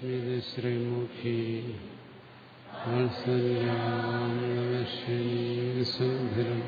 സ്മിത ശ്രീമുഖി വാത്സല്യാമലക്ഷ്മീ സുന്ദരം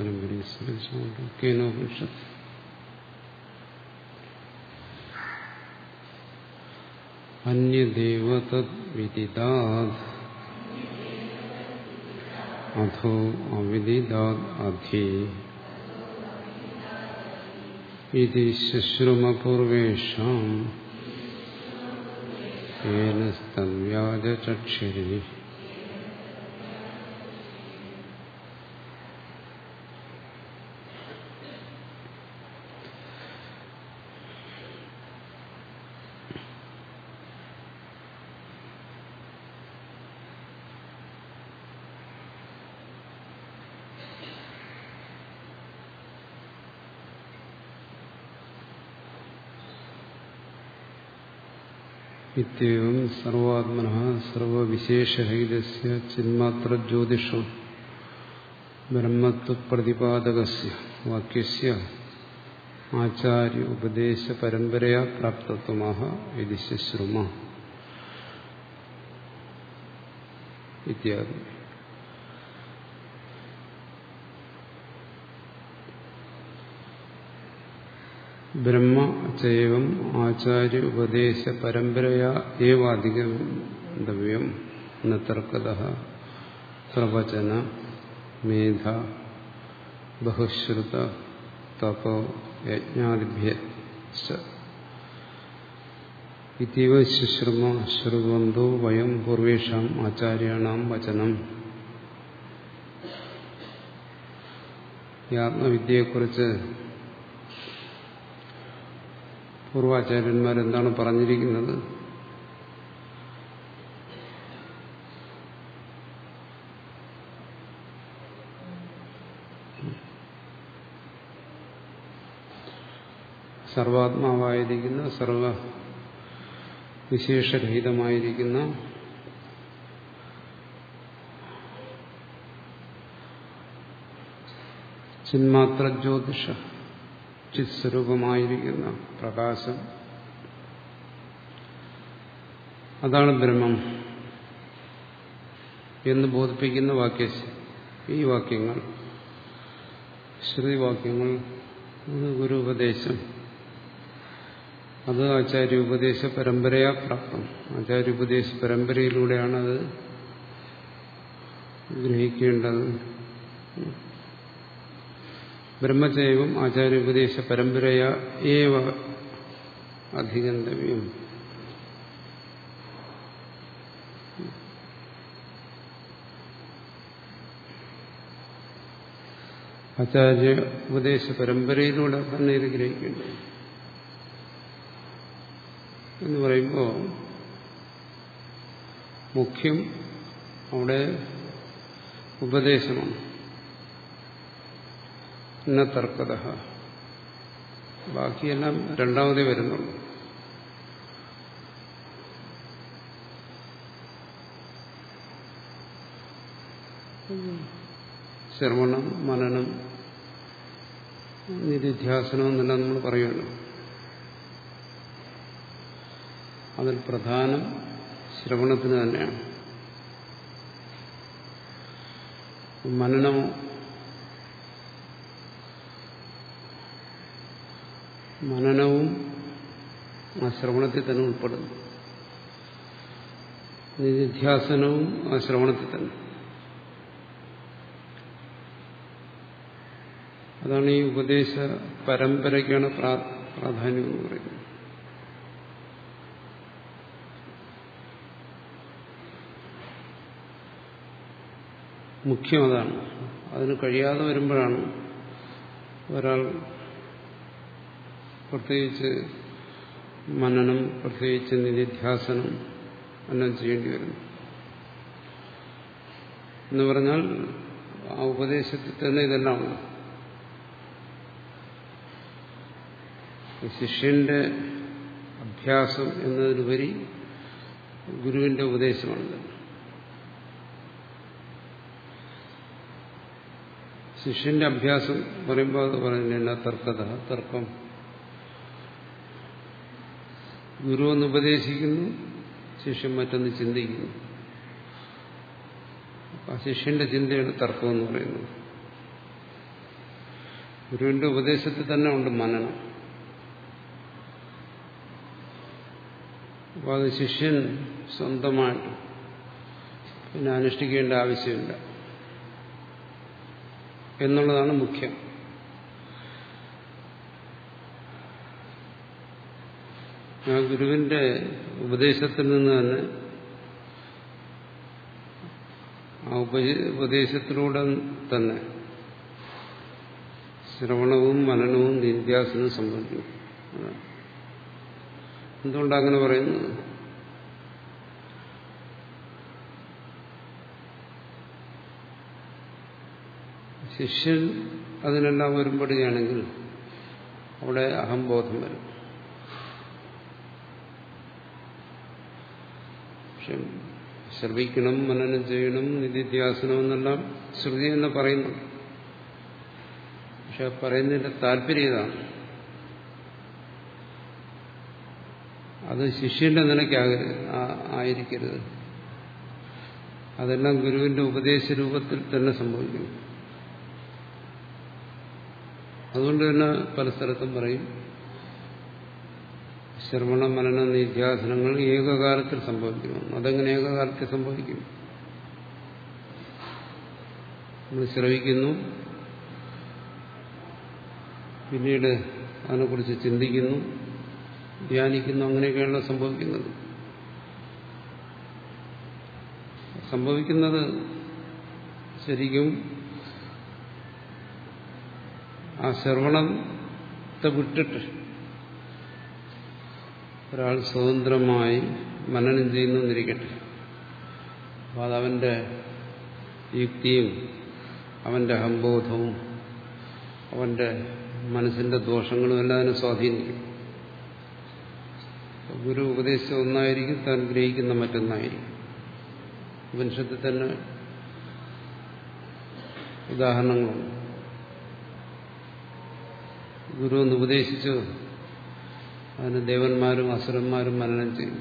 ഗുരുപരമ്പരയെ സ്മരിച്ചുകൊണ്ട് കേനോപനിഷത്ത് അന്യദേവതദ്വിദിതാത് അധോ അവിദിതാത് അധി ഇതി ശുശ്രുമപൂർവേഷാം ഏനസ്തവ്യാജചക്ഷരി ഇത്യവും സർവാത്മന സർവവിശേഷരഹിതസ്യ ചിന്മാത്രജ്യോതിഷം ബ്രഹ്മത്വപ്രതിപാദകസ്യ വാക്യസ്യ ആചാര്യ ഉപദേശ പരമ്പരയാ പ്രാപ്തത്വമാഹ ഇത് ഇത്യാദി ബ്രഹ്മ ചൈവം ആചാര്യ ഉപദേശ പരമ്പരയാ ഏവ അധിഗന്തവ്യം ന തർക്കത പ്രവചന മേധ ബഹുശ്രുത തപോ യജ്ഞാദിഭ്യ ഇതീവ ശുശ്രമ ശ്രുവന്തോ വയം പൂർവേഷാം ആചാര്യാണാം വചനം. ഈ ആത്മവിദ്യയെക്കുറിച്ച് പൂർവാചാര്യന്മാരെന്താണ് പറഞ്ഞിരിക്കുന്നത്? സർവാത്മാവായിരിക്കുന്ന സർവ വിശേഷരഹിതമായിരിക്കുന്ന ചിന്മാത്ര ജ്യോതിഷ ചിത്സ്വരൂപമായിരിക്കുന്ന പ്രകാശം. അതാണ് ബ്രഹ്മം എന്ന് ബോധിപ്പിക്കുന്ന വാക്യ ഈ വാക്യങ്ങൾ ശ്രുതിവാക്യങ്ങൾ ഗുരു ഉപദേശം അത് ആചാര്യ ഉപദേശ. പരമ്പരയാ പ്രാപ്തം ആചാര്യ ഉപദേശ പരമ്പരയിലൂടെയാണ് അത് ഗ്രഹിക്കേണ്ടത്. ബ്രഹ്മചൈവം ആചാര്യോപദേശ പരമ്പരയ ഏവ അധികന്തവ്യം ആചാര്യ ഉപദേശ പരമ്പരയിലൂടെ തന്നെ ഇത് ഗ്രഹിക്കേണ്ടത് എന്ന് പറയുമ്പോൾ മുഖ്യം അവിടെ ഉപദേശമാണ്. എന്ന തർക്കത ബാക്കിയെല്ലാം രണ്ടാമതേ വരുന്നുള്ളൂ. ശ്രവണം മനനം നിധിധ്യാസനം എന്നെല്ലാം നമ്മൾ പറയുമല്ലോ. അതിൽ പ്രധാനം ശ്രവണത്തിന് തന്നെയാണ്. മനനമോ മനനവും ആ ശ്രവണത്തിൽ തന്നെ ഉൾപ്പെടുന്നു. നിധ്യാസനവും ആ ശ്രവണത്തിൽ തന്നെ അതാണ് ഈ ഉപദേശ പരമ്പരയ്ക്കാണ് പ്രാധാന്യം എന്ന് പറയുന്നത്. മുഖ്യം അതാണ്. അതിന് കഴിയാതെ വരുമ്പോഴാണ് ഒരാൾ പ്രത്യേകിച്ച് മനനം പ്രത്യേകിച്ച് നിധിധ്യാസനം എല്ലാം ചെയ്യേണ്ടി വരുന്നു. എന്ന് പറഞ്ഞാൽ ആ ഉപദേശത്തിൽ തന്നെ ഇതെല്ലാം ഉണ്ട്. ശിഷ്യന്റെ അഭ്യാസം എന്നതിലുപരി ഗുരുവിന്റെ ഉപദേശമാണ് ശിഷ്യന്റെ അഭ്യാസം പറയുമ്പോൾ അത് പറയുന്നില്ല തർക്കത തർക്കം ഗുരു ഒന്ന് ഉപദേശിക്കുന്നു ശിഷ്യൻ മറ്റൊന്ന് ചിന്തിക്കുന്നു. ആ ശിഷ്യന്റെ ചിന്തയാണ് തർക്കം എന്ന് പറയുന്നത്. ഗുരുവിന്റെ ഉപദേശത്തിൽ തന്നെ ഉണ്ട് മനനം. അപ്പോൾ അത് ശിഷ്യൻ സ്വന്തമായിട്ട് പിന്നെ അനുഷ്ഠിക്കേണ്ട ആവശ്യമില്ല. എന്നുള്ളതാണ് മുഖ്യം. ആ ഗുരുവിന്റെ ഉപദേശത്തിൽ നിന്ന് തന്നെ ആ ഉപദേശത്തിലൂടെ തന്നെ ശ്രവണവും മനനവും നിത്യാസനവും സംബന്ധിക്കും. എന്തുകൊണ്ടാണ് അങ്ങനെ പറയുന്നത്? ശിഷ്യൻ അതിനെല്ലാം വരുമ്പോഴാണെങ്കിൽ അവിടെ അഹംബോധം വരും. പക്ഷെ ശ്രവിക്കണം മനനം ചെയ്യണം നിധിധ്യാസനം എന്നെല്ലാം ശ്രുതി എന്ന് പറയുന്നു. പക്ഷെ പറയുന്നതിന്റെ താല്പര്യം ഇതാണ്. അത് ശിഷ്യന്റെ നിലയ്ക്കാകരുത് ആയിരിക്കരുത്. അതെല്ലാം ഗുരുവിന്റെ ഉപദേശ രൂപത്തിൽ തന്നെ സംഭവിക്കുന്നു. അതുകൊണ്ട് തന്നെ പല സ്ഥലത്തും പറയും ശ്രവണ മനന നിധ്യാസനങ്ങൾ ഏകകാലത്തിൽ സംഭവിക്കുന്നു. അതെങ്ങനെ ഏകകാലത്തിൽ സംഭവിക്കും? നമ്മൾ ശ്രവിക്കുന്നു. പിന്നീട് അതിനെക്കുറിച്ച് ചിന്തിക്കുന്നു. ധ്യാനിക്കുന്നു. അങ്ങനെയൊക്കെയാണ് സംഭവിക്കുന്നത്. സംഭവിക്കുന്നത് ശരിക്കും ആ ശ്രവണത്തെ വിട്ടിട്ട് ഒരാൾ സ്വതന്ത്രമായി മനനം ചെയ്യുന്നിരിക്കട്ടെ അപ്പോൾ അതവന്റെ യുക്തിയും അവന്റെ അഹംബോധവും അവന്റെ മനസ്സിന്റെ ദോഷങ്ങളും എല്ലാം അതിനെ സ്വാധീനിക്കും. ഗുരു ഉപദേശിച്ച ഒന്നായിരിക്കും താൻ ഗ്രഹിക്കുന്ന മറ്റൊന്നായിരിക്കും. ഉപനിഷത്തിൽ തന്നെ ഉദാഹരണങ്ങളുണ്ട്. ഗുരു ഒന്ന് ഉപദേശിച്ചു അതിന് ദേവന്മാരും അസുരന്മാരും മനനം ചെയ്തു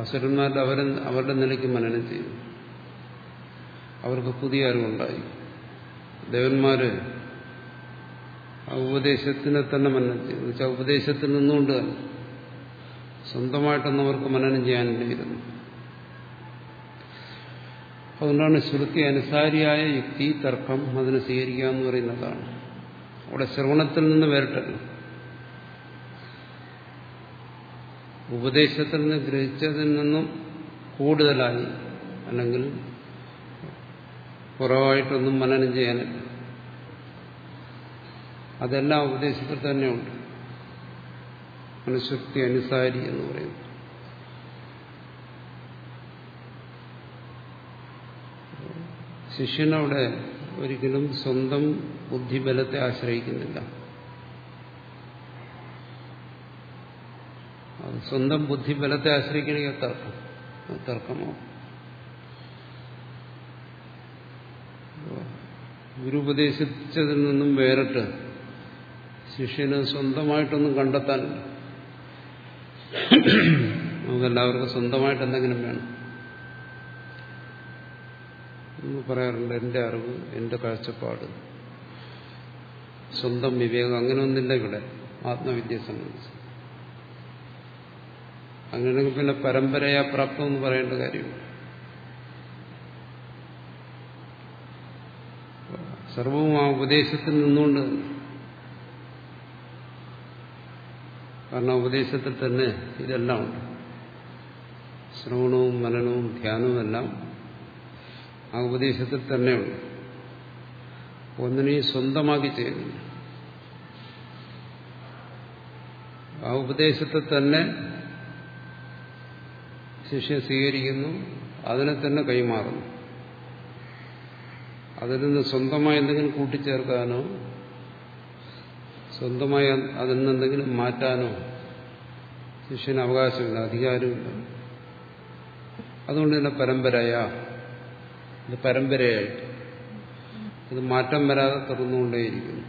അസുരന്മാരുടെ അവർ അവരുടെ നിലയ്ക്ക് മനനം ചെയ്തു അവർക്ക് പുതിയ അറിവുണ്ടായി. ദേവന്മാര് ആ ഉപദേശത്തിനെ തന്നെ മനനം ചെയ്തു വെച്ചാൽ ഉപദേശത്തിൽ നിന്നുകൊണ്ട് തന്നെ സ്വന്തമായിട്ടൊന്നും അവർക്ക് മനനം ചെയ്യാനില്ലായിരുന്നു. അതുകൊണ്ടാണ് ശ്രുതി അനുസാരിയായ യുക്തി തർക്കം അതിനെ സ്വീകരിക്കുക എന്ന് പറയുന്നതാണ്. അവിടെ ശ്രവണത്തിൽ നിന്ന് വേറിട്ടല്ല ഉപദേശത്തിൽ നിന്ന് ഗ്രഹിച്ചതിൽ നിന്നും കൂടുതലായി അല്ലെങ്കിൽ കുറവായിട്ടൊന്നും മനനം ചെയ്യാനില്ല. അതെല്ലാം ഉപദേശത്തിൽ തന്നെയുണ്ട്. മനുശക്തി അനുസാരി എന്ന് പറയുന്നു ശിഷ്യനവിടെ ഒരിക്കലും സ്വന്തം ബുദ്ധിബലത്തെ ആശ്രയിക്കുന്നില്ല. അത് സ്വന്തം ബുദ്ധിബലത്തെ ആശ്രയിക്കണമെങ്കിൽ തർക്കം. തർക്കമോ ഗുരു ഉപദേശിച്ചതിൽ നിന്നും വേറിട്ട് ശിഷ്യന് സ്വന്തമായിട്ടൊന്നും കണ്ടെത്താനില്ല. നമുക്കെല്ലാവർക്കും സ്വന്തമായിട്ട് എന്തെങ്കിലും വേണം. എന്ന് പറയാറുണ്ട് എന്റെ അറിവ് എന്റെ കാഴ്ചപ്പാട് സ്വന്തം വിവേകം അങ്ങനെയൊന്നില്ല ഇവിടെ. ആത്മവിദ്യയെ സംബന്ധിച്ച്. അങ്ങനെയാണെങ്കിൽ പിന്നെ പരമ്പരയാ പ്രാപ്തം എന്ന് പറയേണ്ട കാര്യം. സർവവും ആ ഉപദേശത്തിൽ നിന്നുകൊണ്ട് കാരണം ഉപദേശത്തിൽ തന്നെ ഇതെല്ലാം ഉണ്ട്. ശ്രവണവും മനനവും ധ്യാനവും എല്ലാം ആ ഉപദേശത്തിൽ തന്നെയുണ്ട് ഒന്നിനെയും സ്വന്തമാക്കി ചെയ്യുന്നു. ആ ഉപദേശത്തെ തന്നെ ശിഷ്യ സ്വീകരിക്കുന്നു അതിനെ തന്നെ കൈമാറുന്നു. അതിൽ നിന്ന് സ്വന്തമായി എന്തെങ്കിലും കൂട്ടിച്ചേർക്കാനോ സ്വന്തമായി അതിൽ നിന്ന് എന്തെങ്കിലും മാറ്റാനോ ശിഷ്യന് അവകാശമില്ല അധികാരമില്ല. അതുകൊണ്ട് തന്നെ പരമ്പരയാ. ഇത് പരമ്പരയായിട്ട്. ഇത് മാറ്റം വരാതെ തുറന്നുകൊണ്ടേയിരിക്കുന്നു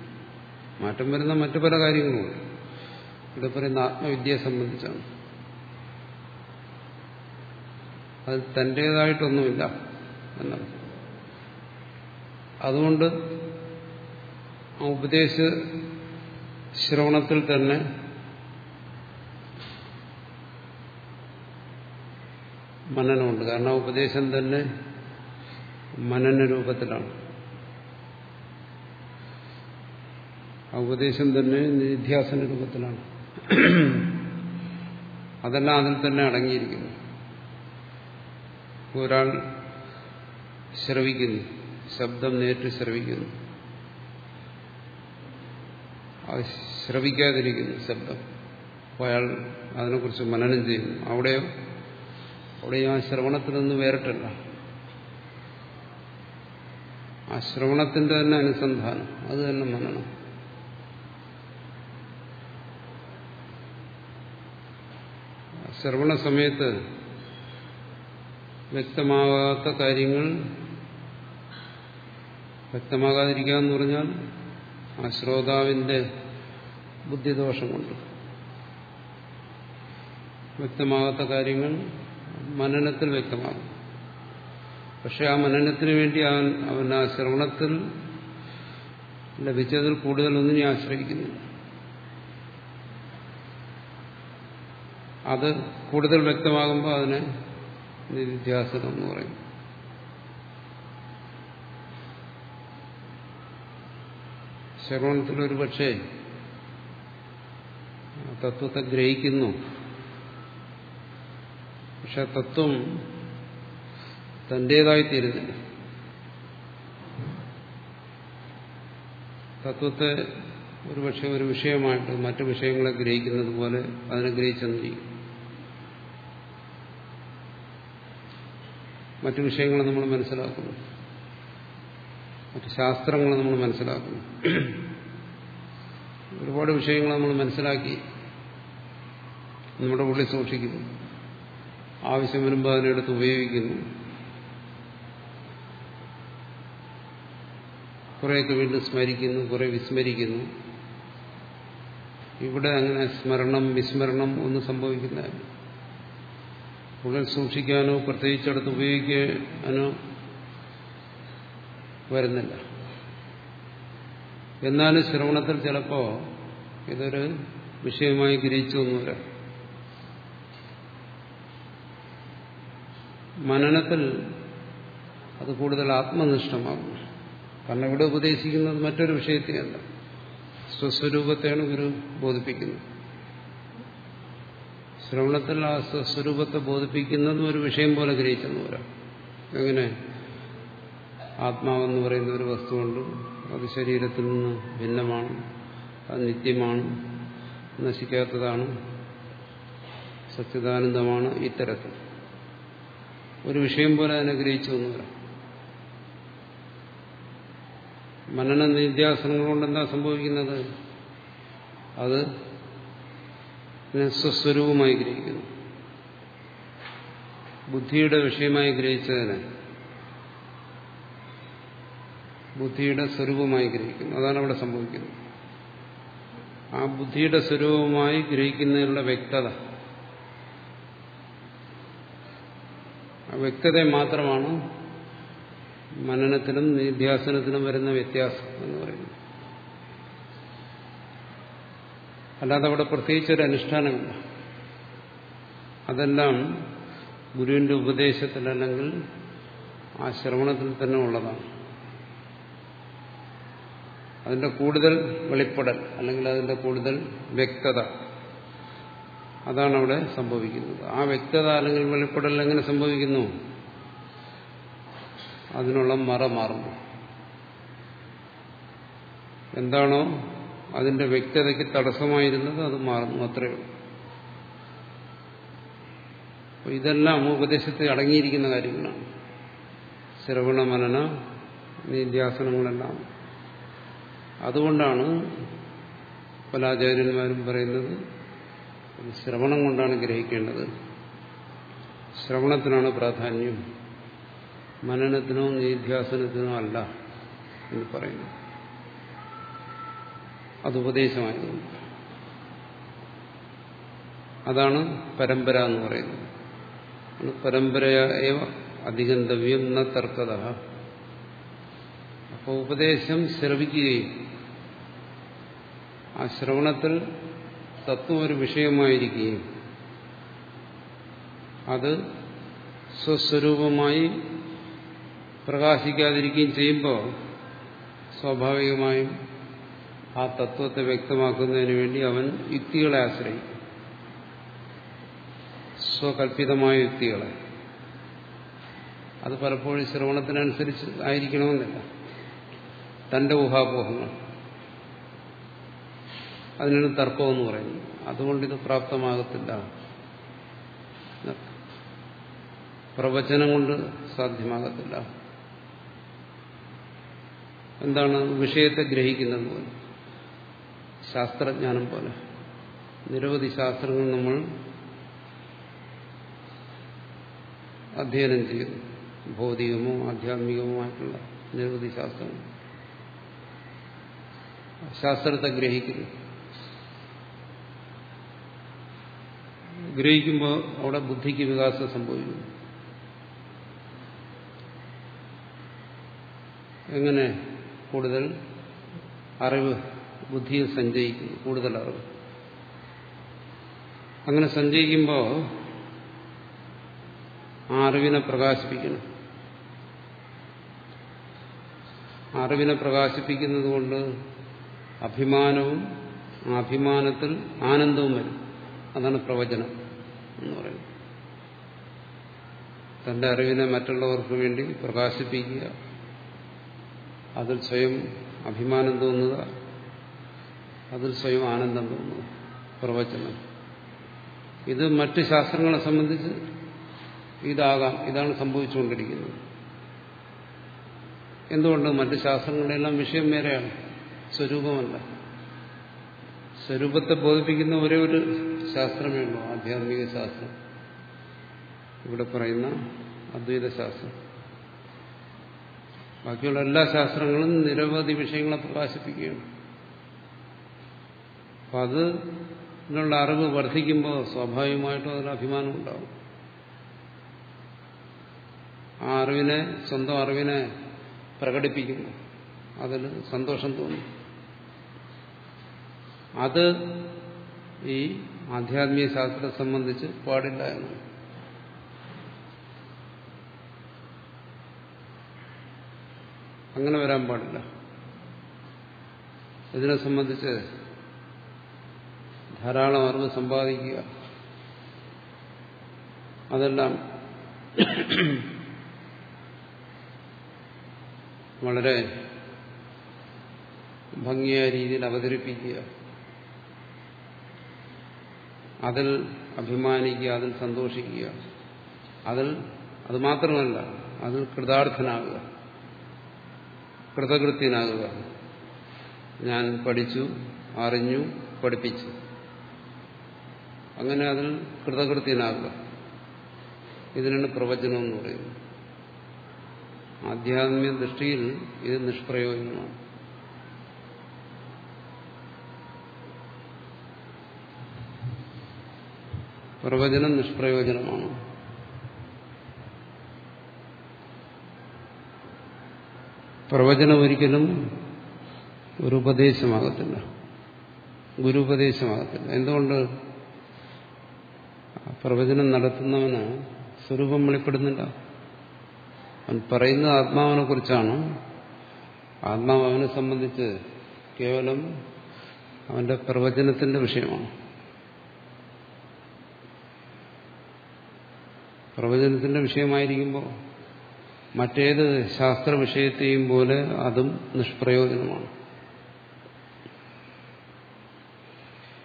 മാറ്റം വരുന്ന മറ്റു പല കാര്യങ്ങളുമുണ്ട്. ഇവിടെ പറയുന്ന ആത്മവിദ്യയെ സംബന്ധിച്ചാണ്. അത് തന്റേതായിട്ടൊന്നുമില്ല എന്നാണ് അതുകൊണ്ട് ഉപദേശ ശ്രവണത്തിൽ തന്നെ മനനമുണ്ട്. കാരണം ആ ഉപദേശം തന്നെ മനന രൂപത്തിലാണ് ആ ഉപദേശം തന്നെ നിധ്യാസന രൂപത്തിലാണ് അതെല്ലാം അതിൽ തന്നെ അടങ്ങിയിരിക്കുന്നു. ഒരാൾ ശ്രവിക്കുന്നു ശബ്ദം നേരിട്ട് ശ്രവിക്കുന്നു. അത് ശ്രവിക്കാതിരിക്കുന്നു ശബ്ദം. അപ്പോൾ അയാൾ അതിനെക്കുറിച്ച് മനനം ചെയ്യുന്നു. അവിടെയോ? അവിടെയും ആ ശ്രവണത്തിൽ നിന്ന് വേറിട്ടല്ല. ആ ശ്രവണത്തിന്റെ തന്നെ അനുസന്ധാനം അത് തന്നെ മനനം. ശ്രവണ സമയത്ത് വ്യക്തമാകാത്ത കാര്യങ്ങൾ വ്യക്തമാകാതിരിക്കുക എന്ന് പറഞ്ഞാൽ ആ ശ്രോതാവിന്റെ ബുദ്ധിദോഷം കൊണ്ട് വ്യക്തമാകാത്ത കാര്യങ്ങൾ മനനത്തിൽ വ്യക്തമാകും. പക്ഷെ ആ മനനത്തിന് വേണ്ടി അവൻ അവൻ ആ ശ്രവണത്തിൽ ലഭിച്ചതിൽ കൂടുതൽ ഒന്നിനെ ആശ്രയിക്കുന്നില്ല. അത് കൂടുതൽ വ്യക്തമാകുമ്പോൾ അതിനെ നിത്യാസനം എന്ന് പറയും. ശ്രവണത്തിൽ ഒരു പക്ഷേ തത്വത്തെ ഗ്രഹിക്കുന്നു. പക്ഷെ തത്വം തന്റേതായി തീരുന്നില്ല തത്വത്തെ ഒരുപക്ഷെ ഒരു വിഷയമായിട്ട് മറ്റു വിഷയങ്ങളെ ഗ്രഹിക്കുന്നത് പോലെ അതിനെ ഗ്രഹിച്ചെന്നിരിക്കും മറ്റു വിഷയങ്ങൾ നമ്മൾ മനസ്സിലാക്കുന്നു. മറ്റു ശാസ്ത്രങ്ങൾ നമ്മൾ മനസ്സിലാക്കുന്നു. ഒരുപാട് വിഷയങ്ങൾ നമ്മൾ മനസ്സിലാക്കി നമ്മുടെ ഉള്ളിൽ സൂക്ഷിക്കുന്നു. ആവശ്യം വരുമ്പോൾ അതിനെടുത്ത് ഉപയോഗിക്കുന്നു. കുറേയൊക്കെ വീണ്ടും സ്മരിക്കുന്നു കുറെ വിസ്മരിക്കുന്നു. ഇവിടെ അങ്ങനെ സ്മരണം വിസ്മരണം ഒന്നും സംഭവിക്കുന്നതല്ല. ഉള്ളിൽ സൂക്ഷിക്കാനോ പ്രത്യേകിച്ചടുത്ത് ഉപയോഗിക്കാനോ വരുന്നില്ല. എന്നാലും ശ്രവണത്തിൽ ചിലപ്പോൾ ഇതൊരു വിഷയമായി ഗ്രഹിച്ചു എന്ന് വരാം മനനത്തിൽ അത് കൂടുതൽ ആത്മനിഷ്ഠമാകും കാരണം ഇവിടെ ഉപദേശിക്കുന്നത് മറ്റൊരു വിഷയത്തെയല്ല സ്വസ്വരൂപത്തെയാണ് ഗുരു ബോധിപ്പിക്കുന്നത്. ശ്രവണത്തിൽ ആ സ്വസ്വരൂപത്തെ ബോധിപ്പിക്കുന്നത് ഒരു വിഷയം പോലെ ഗ്രഹിച്ചെന്ന് വരാം എങ്ങനെ ആത്മാവെന്ന് പറയുന്ന ഒരു വസ്തുവുണ്ട്. അത് ശരീരത്തിൽ നിന്ന് ഭിന്നമാണ്. അത് നിത്യമാണ്. നശിക്കാത്തതാണ്. സത്യദാനന്ദമാണ് ഇത്തരത്തിൽ ഒരു വിഷയം പോലെ അതിനെ ഗ്രഹിച്ചു എന്ന് വരാം മനന നിത്യാസനങ്ങൾ കൊണ്ട് എന്താ സംഭവിക്കുന്നത്? അത് സ്വസ്വരൂപമായി ഗ്രഹിക്കുന്നു. ബുദ്ധിയുടെ വിഷയമായി ഗ്രഹിച്ചതിന് ബുദ്ധിയുടെ സ്വരൂപമായി ഗ്രഹിക്കുന്നു. അതാണ് അവിടെ സംഭവിക്കുന്നത്. ആ ബുദ്ധിയുടെ സ്വരൂപമായി ഗ്രഹിക്കുന്നതിനുള്ള വ്യക്തത. ആ വ്യക്തത മാത്രമാണ് മനനത്തിനും നിധ്യാസനത്തിനും വരുന്ന വ്യത്യാസം എന്ന് പറയുന്നത് അല്ലാതെ അവിടെ പ്രത്യേകിച്ച് ഒരു അനുഷ്ഠാനമില്ല അതെല്ലാം ഗുരുവിന്റെ ഉപദേശത്തിൽ അല്ലെങ്കിൽ ആ ശ്രവണത്തിൽ തന്നെ ഉള്ളതാണ്. അതിന്റെ കൂടുതൽ വെളിപ്പെടൽ അല്ലെങ്കിൽ അതിന്റെ കൂടുതൽ വ്യക്തത അതാണ് അവിടെ സംഭവിക്കുന്നത്. ആ വ്യക്തത അല്ലെങ്കിൽ വെളിപ്പെടൽ എങ്ങനെ സംഭവിക്കുന്നു? അതിനുള്ള മറ മാറുന്നു. എന്താണോ അതിന്റെ വ്യക്തതയ്ക്ക് തടസ്സമായിരുന്നത് അത് മാറുന്നു അത്രയേ ഉള്ളൂ. ഇതെല്ലാം ഉപദേശത്തിൽ അടങ്ങിയിരിക്കുന്ന കാര്യങ്ങളാണ്. ശ്രവണ മനന നിധ്യാസനങ്ങളെല്ലാം. അതുകൊണ്ടാണ് പല ആചാര്യന്മാരും പറയുന്നത് ശ്രവണം കൊണ്ടാണ് ഗ്രഹിക്കേണ്ടത്. ശ്രവണത്തിനാണ് പ്രാധാന്യം. മനനത്തിനോ നിധ്യാസനത്തിനോ അല്ല എന്ന് പറയുന്നു അത് ഉപദേശമായതുകൊണ്ട് അതാണ് പരമ്പര എന്ന് പറയുന്നത്. പരമ്പരയേവ അധികന്തവ്യം ന തർക്കത. അപ്പോൾ ഉപദേശം ശ്രവിക്കുകയും ആ ശ്രവണത്തിൽ തത്വം ഒരു വിഷയമായിരിക്കുകയും അത് സ്വസ്വരൂപമായി പ്രകാശിക്കാതിരിക്കുകയും ചെയ്യുമ്പോൾ സ്വാഭാവികമായും ആ തത്വത്തെ വ്യക്തമാക്കുന്നതിന് വേണ്ടി അവൻ യുക്തികളെ ആശ്രയിക്കും. സ്വകൽപ്പിതമായ യുക്തികളെ. അത് പലപ്പോഴും ശ്രവണത്തിനനുസരിച്ച് ആയിരിക്കണമെന്നില്ല. തന്റെ ഊഹാപോഹങ്ങൾ. അതിനാണ് തർക്കമെന്ന് അതുകൊണ്ട് ഇത് പ്രാപ്തമാകത്തില്ല. പ്രവചനം കൊണ്ട് സാധ്യമാകത്തില്ല. എന്താണ് വിഷയത്തെ ഗ്രഹിക്കുന്നത് പോലെ? ശാസ്ത്രജ്ഞാനം പോലെ. നിരവധി ശാസ്ത്രങ്ങൾ നമ്മൾ അധ്യയനം ചെയ്യുന്നു ഭൗതികമോ ആധ്യാത്മികമോ ആയിട്ടുള്ള നിരവധി ശാസ്ത്രങ്ങൾ. ശാസ്ത്രത്തെ ഗ്രഹിക്കുന്നു. ഗ്രഹിക്കുമ്പോൾ അവിടെ ബുദ്ധിക്ക് വികാസം സംഭവിക്കുന്നു. എങ്ങനെ കൂടുതൽ അറിവ് ബുദ്ധിയിൽ സഞ്ചയിക്കുന്നു കൂടുതൽ അറിവ്. അങ്ങനെ സഞ്ചയിക്കുമ്പോൾ ആ അറിവിനെ പ്രകാശിപ്പിക്കണം അറിവിനെ പ്രകാശിപ്പിക്കുന്നത് കൊണ്ട് അഭിമാനവും ആ അഭിമാനത്തിൽ ആനന്ദവും വരും. അതാണ് പ്രവചനം എന്ന് പറയുന്നത്. തന്റെ അറിവിനെ മറ്റുള്ളവർക്ക് വേണ്ടി പ്രകാശിപ്പിക്കുക അതിൽ സ്വയം അഭിമാനം തോന്നുക അതിൽ സ്വയം ആനന്ദം തോന്നുന്നു പ്രവചനം. ഇത് മറ്റ് ശാസ്ത്രങ്ങളെ സംബന്ധിച്ച് ഇതാകാം ഇതാണ് സംഭവിച്ചുകൊണ്ടിരിക്കുന്നത്. എന്തുകൊണ്ട് മറ്റ് ശാസ്ത്രങ്ങളുടെയെല്ലാം വിഷയം വേറെയാണ്? സ്വരൂപമല്ല. സ്വരൂപത്തെ ബോധിപ്പിക്കുന്ന ഒരേ ഒരു ശാസ്ത്രമേ ഉള്ളൂ ആധ്യാത്മിക ശാസ്ത്രം. ഇവിടെ പറയുന്ന അദ്വൈത ശാസ്ത്രം. ബാക്കിയുള്ള എല്ലാ ശാസ്ത്രങ്ങളും നിരവധി വിഷയങ്ങളെ പ്രകാശിപ്പിക്കുകയാണ്. അപ്പം അത് ഇതിനുള്ള അറിവ് വർദ്ധിക്കുമ്പോൾ സ്വാഭാവികമായിട്ടും അതിന് അഭിമാനം ഉണ്ടാവും. ആ അറിവിനെ സ്വന്തം അറിവിനെ പ്രകടിപ്പിക്കുന്നു. അതിൽ സന്തോഷം തോന്നും. അത് ഈ ആധ്യാത്മിക ശാസ്ത്രത്തെ സംബന്ധിച്ച് പാടില്ല എന്ന്. അങ്ങനെ വരാൻ പാടില്ല. ഇതിനെ സംബന്ധിച്ച് ധാരാളം അറിവ് സമ്പാദിക്കുക. അതെല്ലാം വളരെ ഭംഗിയായ രീതിയിൽ അവതരിപ്പിക്കുക. അതിൽ അഭിമാനിക്കുക അതിൽ സന്തോഷിക്കുക. അതിൽ അത് മാത്രമല്ല അതിൽ കൃതാർത്ഥനാകുക. കൃതകൃത്യനാകുക. ഞാൻ പഠിച്ചു അറിഞ്ഞു പഠിപ്പിച്ചു. അങ്ങനെ അതിൽ കൃതകൃത്യനാകുക. ഇതിനാണ് പ്രവചനം എന്ന് പറയുന്നത്. ആധ്യാത്മിക ദൃഷ്ടിയിൽ ഇത് നിഷ്പ്രയോജനമാണ്. പ്രവചനം നിഷ്പ്രയോജനമാണ്. പ്രവചനം ഒരിക്കലും ഒരു ഉപദേശമാകത്തില്ല. ഗുരുപദേശമാകത്തില്ല. എന്തുകൊണ്ട് പ്രവചനം നടത്തുന്നവന് സ്വരൂപം വെളിപ്പെടുന്നില്ല. അവൻ പറയുന്നത് ആത്മാവിനെ കുറിച്ചാണ്. ആത്മാവ് അവനെ സംബന്ധിച്ച് കേവലം അവന്റെ പ്രവചനത്തിന്റെ വിഷയമാണ്. പ്രവചനത്തിന്റെ വിഷയമായിരിക്കുമ്പോൾ മറ്റേത് ശാസ്ത്ര വിഷയത്തെയും പോലെ അതും നിഷ്പ്രയോജനമാണ്.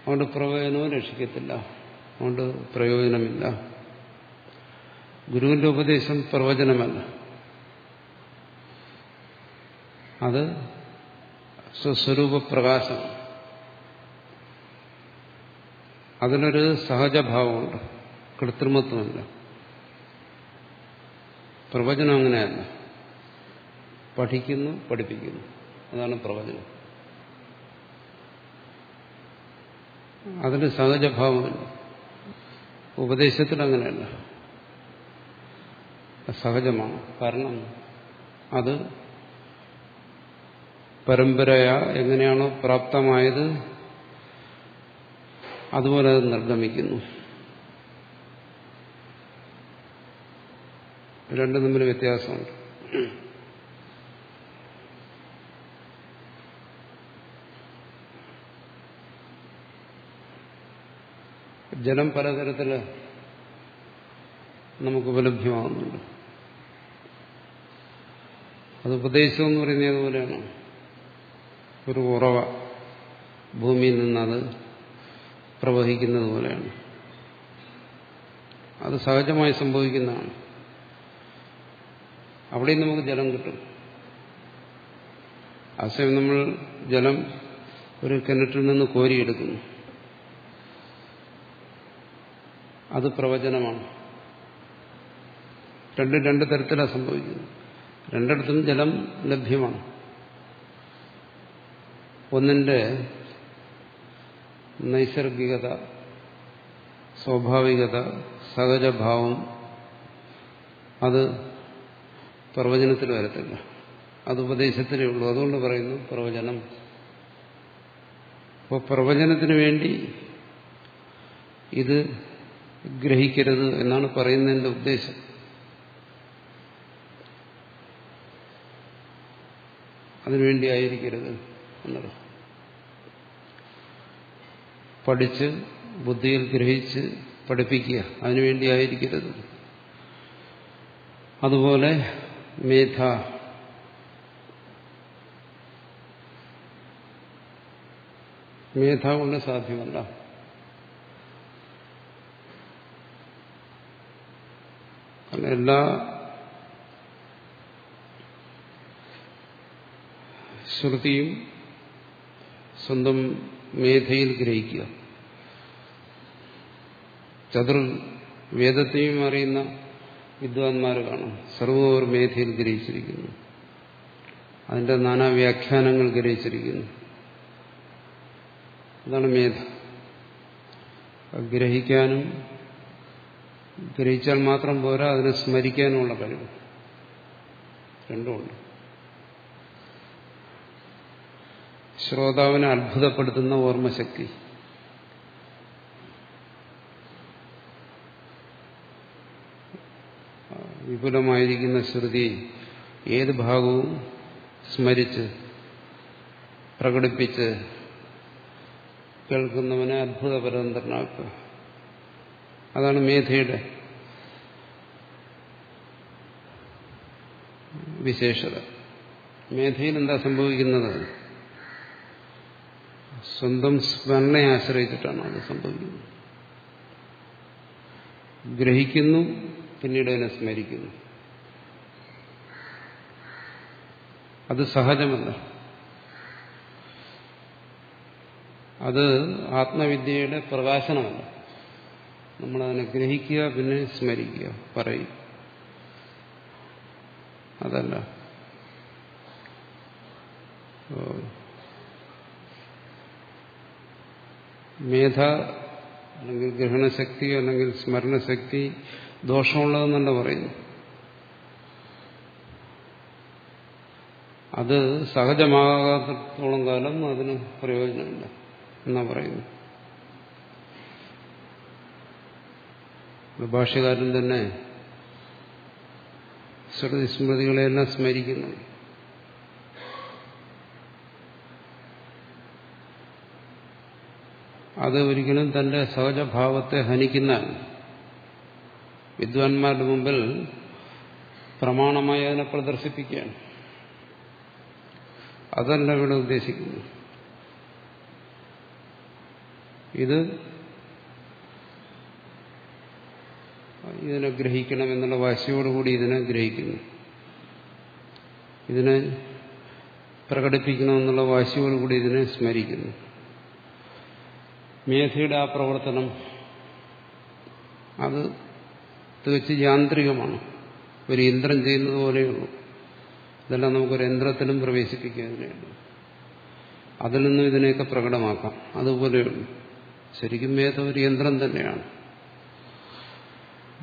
അതുകൊണ്ട് പ്രവചനവും രക്ഷിക്കത്തില്ല. അതുകൊണ്ട് പ്രയോജനമില്ല. ഗുരുവിന്റെ ഉപദേശം പ്രവചനമല്ല. അത് സ്വസ്വരൂപ പ്രകാശം അതിനൊരു സഹജഭാവമുണ്ട്. കൃത്രിമത്വമില്ല. പ്രവചനം അങ്ങനെയല്ല. പഠിക്കുന്നു പഠിപ്പിക്കുന്നു. അതാണ് പ്രവചനം. അതിന് സഹജഭാവമില്ല. ഉപദേശത്തിൽ അങ്ങനെയല്ല. സഹജമാണ്. കാരണം അത് പരമ്പരയാ എങ്ങനെയാണോ പ്രാപ്തമായത് അതുപോലെ അത് നിർഗമിക്കുന്നു. രണ്ടും തമ്മിൽ വ്യത്യാസമുണ്ട്. ജലം പലതരത്തിൽ നമുക്ക് ഉപലഭ്യമാകുന്നുണ്ട്. അത് ഉപദേശം എന്ന് പറയുന്നത് അതുപോലെയാണ്. ഒരു ഉറവ ഭൂമിയിൽ നിന്നത് പ്രവഹിക്കുന്നത് പോലെയാണ്. അത് സഹജമായി സംഭവിക്കുന്നതാണ്. അവിടെയും നമുക്ക് ജലം കിട്ടും. ആശയം നമ്മൾ ജലം ഒരു കിണറ്റിൽ നിന്ന് കോരിയെടുക്കുന്നു. അത് പ്രവചനമാണ്. രണ്ടും രണ്ട് തരത്തിലാണ് സംഭവിക്കുന്നത്. രണ്ടിടത്തും ജലം ലഭ്യമാണ്. ഒന്നിന്റെ നൈസർഗികത സ്വാഭാവികത സഹജഭാവം അത് പ്രവചനത്തിൽ വരത്തില്ല. അത് ഉപദേശത്തിലേ ഉള്ളൂ. അതുകൊണ്ട് പറയുന്നു പ്രവചനം. അപ്പോൾ പ്രവചനത്തിന് വേണ്ടി ഇത് ഗ്രഹിക്കരുത് എന്നാണ് പറയുന്നതിന്റെ ഉദ്ദേശം. അതിനുവേണ്ടി ആയിരിക്കരുത് എന്നത്. പഠിച്ച് ബുദ്ധിയിൽ ഗ്രഹിച്ച് പഠിപ്പിക്കുക അതിനുവേണ്ടി ആയിരിക്കരുത്. അതുപോലെ മേധ. മേധ കൊണ്ട് സാധ്യമല്ല. എല്ലാ ശ്രുതിയും സ്വന്തം മേധയിൽ ഗ്രഹിക്കുക. ചതുർ വേദത്തെയും അറിയുന്ന വിദ്വാൻമാർ കാണും. സർവോർ മേധയിൽ ഗ്രഹിച്ചിരിക്കുന്നു. അതിന്റെ നാനാ വ്യാഖ്യാനങ്ങൾ ഗ്രഹിച്ചിരിക്കുന്നു. അതാണ് മേധ. ഗ്രഹിക്കാനും ഗ്രഹിച്ചാൽ മാത്രം പോരാ അതിനെ സ്മരിക്കാനുമുള്ള കഴിവ്. രണ്ടുമുണ്ട് ശ്രോതാവിനെ അത്ഭുതപ്പെടുത്തുന്ന ഓർമ്മശക്തി. വിപുലമായിരിക്കുന്ന ശ്രുതി ഏത് ഭാഗവും സ്മരിച്ച് പ്രകടിപ്പിച്ച് കേൾക്കുന്നവനെ അത്ഭുതപരന്തരനാക്കുക. അതാണ് മേധയുടെ വിശേഷത. മേധയിൽ എന്താ സംഭവിക്കുന്നത്? സ്വന്തം സ്മരണയെ ആശ്രയിച്ചിട്ടാണ് അത് സംഭവിക്കുന്നത്. ഗ്രഹിക്കുന്നു പിന്നീട് അതിനെ സ്മരിക്കുന്നു. അത് സഹജമല്ല. അത് ആത്മവിദ്യയുടെ പ്രകാശനമല്ല. നമ്മളതിനെ ഗ്രഹിക്കുക പിന്നെ സ്മരിക്കുക പറയും. അതല്ല. മേധ അല്ലെങ്കിൽ ഗ്രഹണശക്തി അല്ലെങ്കിൽ സ്മരണശക്തി ദോഷമുള്ളതെന്നല്ല പറയുന്നു അത് സഹജമാകാത്തോളം കാലം അതിന് പ്രയോജനമില്ല എന്നാ പറയുന്നു ഭാഷ്യകാരൻ തന്നെ ശ്രുതി സ്മൃതികളെല്ലാം സ്മരിക്കുന്നു. അത് ഒരിക്കലും തന്റെ സഹജഭാവത്തെ ഹനിക്കുന്ന വിദ്വാൻമാരുടെ മുമ്പിൽ പ്രമാണമായി അതിനെ പ്രദർശിപ്പിക്കുകയാണ്. അതല്ല ഇവിടെ ഉദ്ദേശിക്കുന്നു ഇത് ഇതിനെ ഗ്രഹിക്കണം എന്നുള്ള വാശിയോടുകൂടി ഇതിനെ ഗ്രഹിക്കുന്നു. ഇതിനെ പ്രകടിപ്പിക്കണമെന്നുള്ള വാശിയോടുകൂടി ഇതിനെ സ്മരിക്കുന്നു. മേധയുടെ ആ പ്രവർത്തനം അത് തികച്ച് യാന്ത്രികമാണ്. ഒരു യന്ത്രം ചെയ്യുന്നത് പോലെയുള്ളൂ ഇതെല്ലാം നമുക്കൊരു യന്ത്രത്തിലും പ്രവേശിപ്പിക്കാതിനുണ്ട് അതിൽ നിന്നും ഇതിനെയൊക്കെ പ്രകടമാക്കാം. അതുപോലെയുള്ളൂ ശരിക്കും മേധ ഒരു യന്ത്രം തന്നെയാണ്.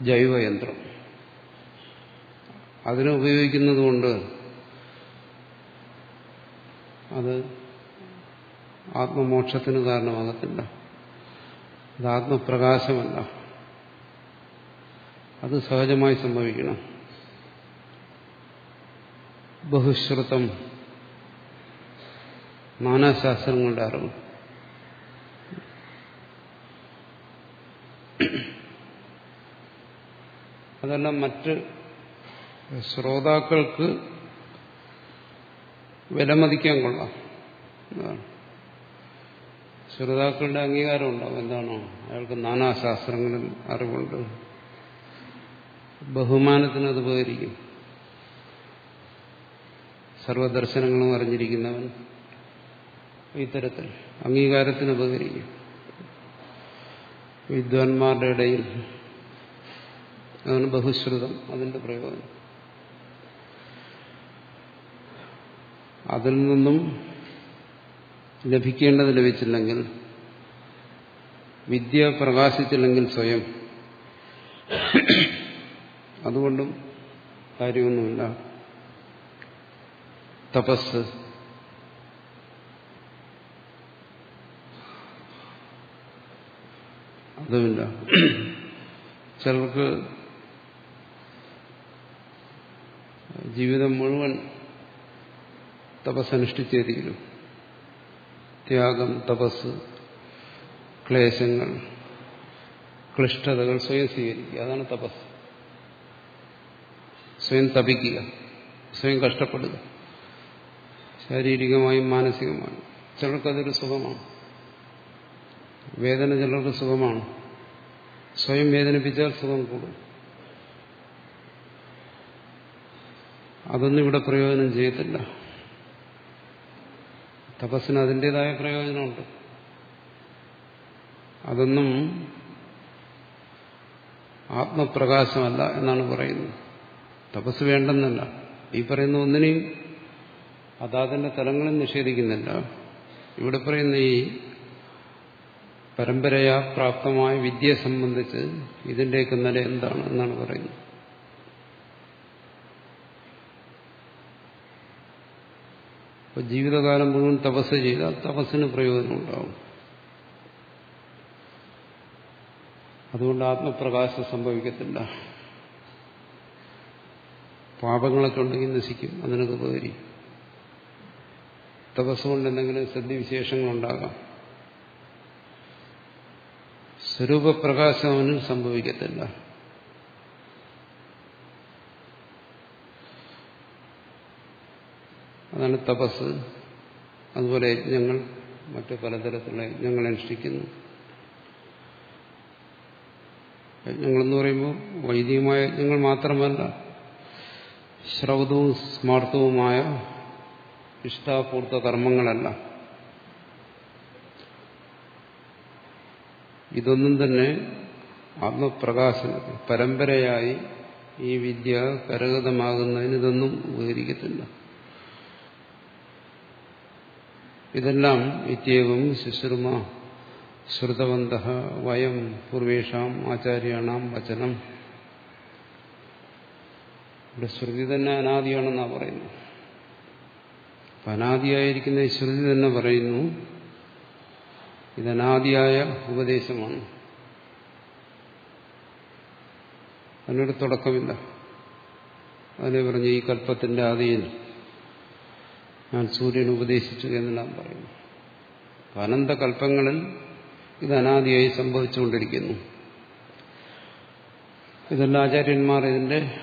ജൈവയന്ത്രം. അതിനെ ഉപയോഗിക്കുന്നത് കൊണ്ട് അത് ആത്മമോക്ഷത്തിന് കാരണമാകത്തില്ല. അത് ആത്മപ്രകാശമല്ല. അത് സഹജമായി സംഭവിക്കണം. ബഹുശ്രുതം നാനാശാസ്ത്രങ്ങളുടെ അറിവ്. അതെല്ലാം മറ്റ് ശ്രോതാക്കൾക്ക് വിലമതിക്കാൻ കൊള്ളാം. ശ്രോതാക്കളുടെ അംഗീകാരം ഉണ്ടാവും എന്താണോ? അയാൾക്ക് നാനാശാസ്ത്രങ്ങളിൽ അറിവുണ്ട്. ബഹുമാനത്തിന് അത് ഉപകരിക്കും. സർവദർശനങ്ങളും അറിഞ്ഞിരിക്കുന്നവൻ ഇത്തരത്തിൽ അംഗീകാരത്തിന് ഉപകരിക്കും. വിദ്വാൻമാരുടെ ഇടയിൽ അതാണ് ബഹുശ്രുതം അതിന്റെ പ്രയോജനം. അതിൽ നിന്നും ലഭിക്കേണ്ടത് ലഭിച്ചില്ലെങ്കിൽ വിദ്യ പ്രകാശിച്ചില്ലെങ്കിൽ സ്വയം. അതുകൊണ്ടും കാര്യമൊന്നുമില്ല. തപസ്. അതുമില്ല. ചിലർക്ക് ജീവിതം മുഴുവൻ തപസ്സനുഷ്ഠിച്ചേ ത്യാഗം തപസ് ക്ലേശങ്ങൾ ക്ലിഷ്ടതകൾ സ്വയം സ്വീകരിക്കുക. അതാണ് തപസ്. സ്വയം തപിക്കുക. സ്വയം കഷ്ടപ്പെടുക. ശാരീരികമായും മാനസികമായും. ചിലർക്കതൊരു സുഖമാണ്. വേദന ചിലർക്ക് സുഖമാണ്. സ്വയം വേദനിപ്പിച്ചാൽ സുഖം കൂടും. അതൊന്നും ഇവിടെ പ്രയോജനം ചെയ്യത്തില്ല. തപസ്സിന് അതിന്റെതായ പ്രയോജനമുണ്ട്. അതൊന്നും ആത്മപ്രകാശമല്ല എന്നാണ് പറയുന്നത്. തപസ് വേണ്ടെന്നല്ല. ഈ പറയുന്ന ഒന്നിനെയും അതാതിന്റെ തലങ്ങളിൽ നിഷേധിക്കുന്നില്ല. ഇവിടെ പറയുന്ന ഈ പരമ്പരയാ പ്രാപ്തമായ വിദ്യയെ സംബന്ധിച്ച് ഇതിന്റെയൊക്കെ നില എന്താണ് എന്നാണ് പറയുന്നത്. അപ്പൊ ജീവിതകാലം മുഴുവൻ തപസ് ചെയ്താൽ തപസ്സിന് പ്രയോജനം ഉണ്ടാവും അതുകൊണ്ട് ആത്മപ്രകാശം സംഭവിക്കത്തില്ല. പാപങ്ങളൊക്കെ ഉണ്ടെങ്കിൽ നശിക്കും അതിനൊക്കെ ഉപകരി തപസ്സുകൊണ്ട് എന്തെങ്കിലും സദ്യവിശേഷങ്ങളുണ്ടാകാം സ്വരൂപപ്രകാശം അവന് സംഭവിക്കത്തില്ല. അതാണ് തപസ്. അതുപോലെ യജ്ഞങ്ങൾ മറ്റ് പലതരത്തിലുള്ള യജ്ഞങ്ങൾ അനുഷ്ഠിക്കുന്നു. യജ്ഞങ്ങളെന്ന് പറയുമ്പോൾ വൈദികമായ യജ്ഞങ്ങൾ മാത്രമല്ല ശ്രൗതവും സ്മാർത്ഥവുമായ ഇഷ്ടാപൂർത്ത കർമ്മങ്ങളല്ല. ഇതൊന്നും തന്നെ ആത്മപ്രകാശന പരമ്പരയായി ഈ വിദ്യ കരഗതമാകുന്നതിന് ഇതൊന്നും ഉപകരിക്കത്തില്ല. ഇതെല്ലാം ഇത്യവും ശുശ്രുമ ശ്രുതവന്ത വയം പൂർവേഷാം ആചാര്യാണാം വചനം. ഇവിടെ ശ്രുതി തന്നെ അനാദിയാണെന്നാണ് പറയുന്നത്. അപ്പം അനാദിയായിരിക്കുന്ന ശ്രുതി തന്നെ പറയുന്നു ഇതനാദിയായ ഉപദേശമാണ്. അതിനൊരു തുടക്കമില്ല. അതിനെ പറഞ്ഞ് ഈ കൽപ്പത്തിന്റെ ആദിയിൽ ഞാൻ സൂര്യൻ ഉപദേശിച്ചു എന്ന് നാം പറയുന്നു. അനന്തകൽപ്പങ്ങളിൽ ഇത് അനാദിയായി സംഭവിച്ചുകൊണ്ടിരിക്കുന്നു. ഇതെല്ലാം ആചാര്യന്മാർ ഇതിന്റെ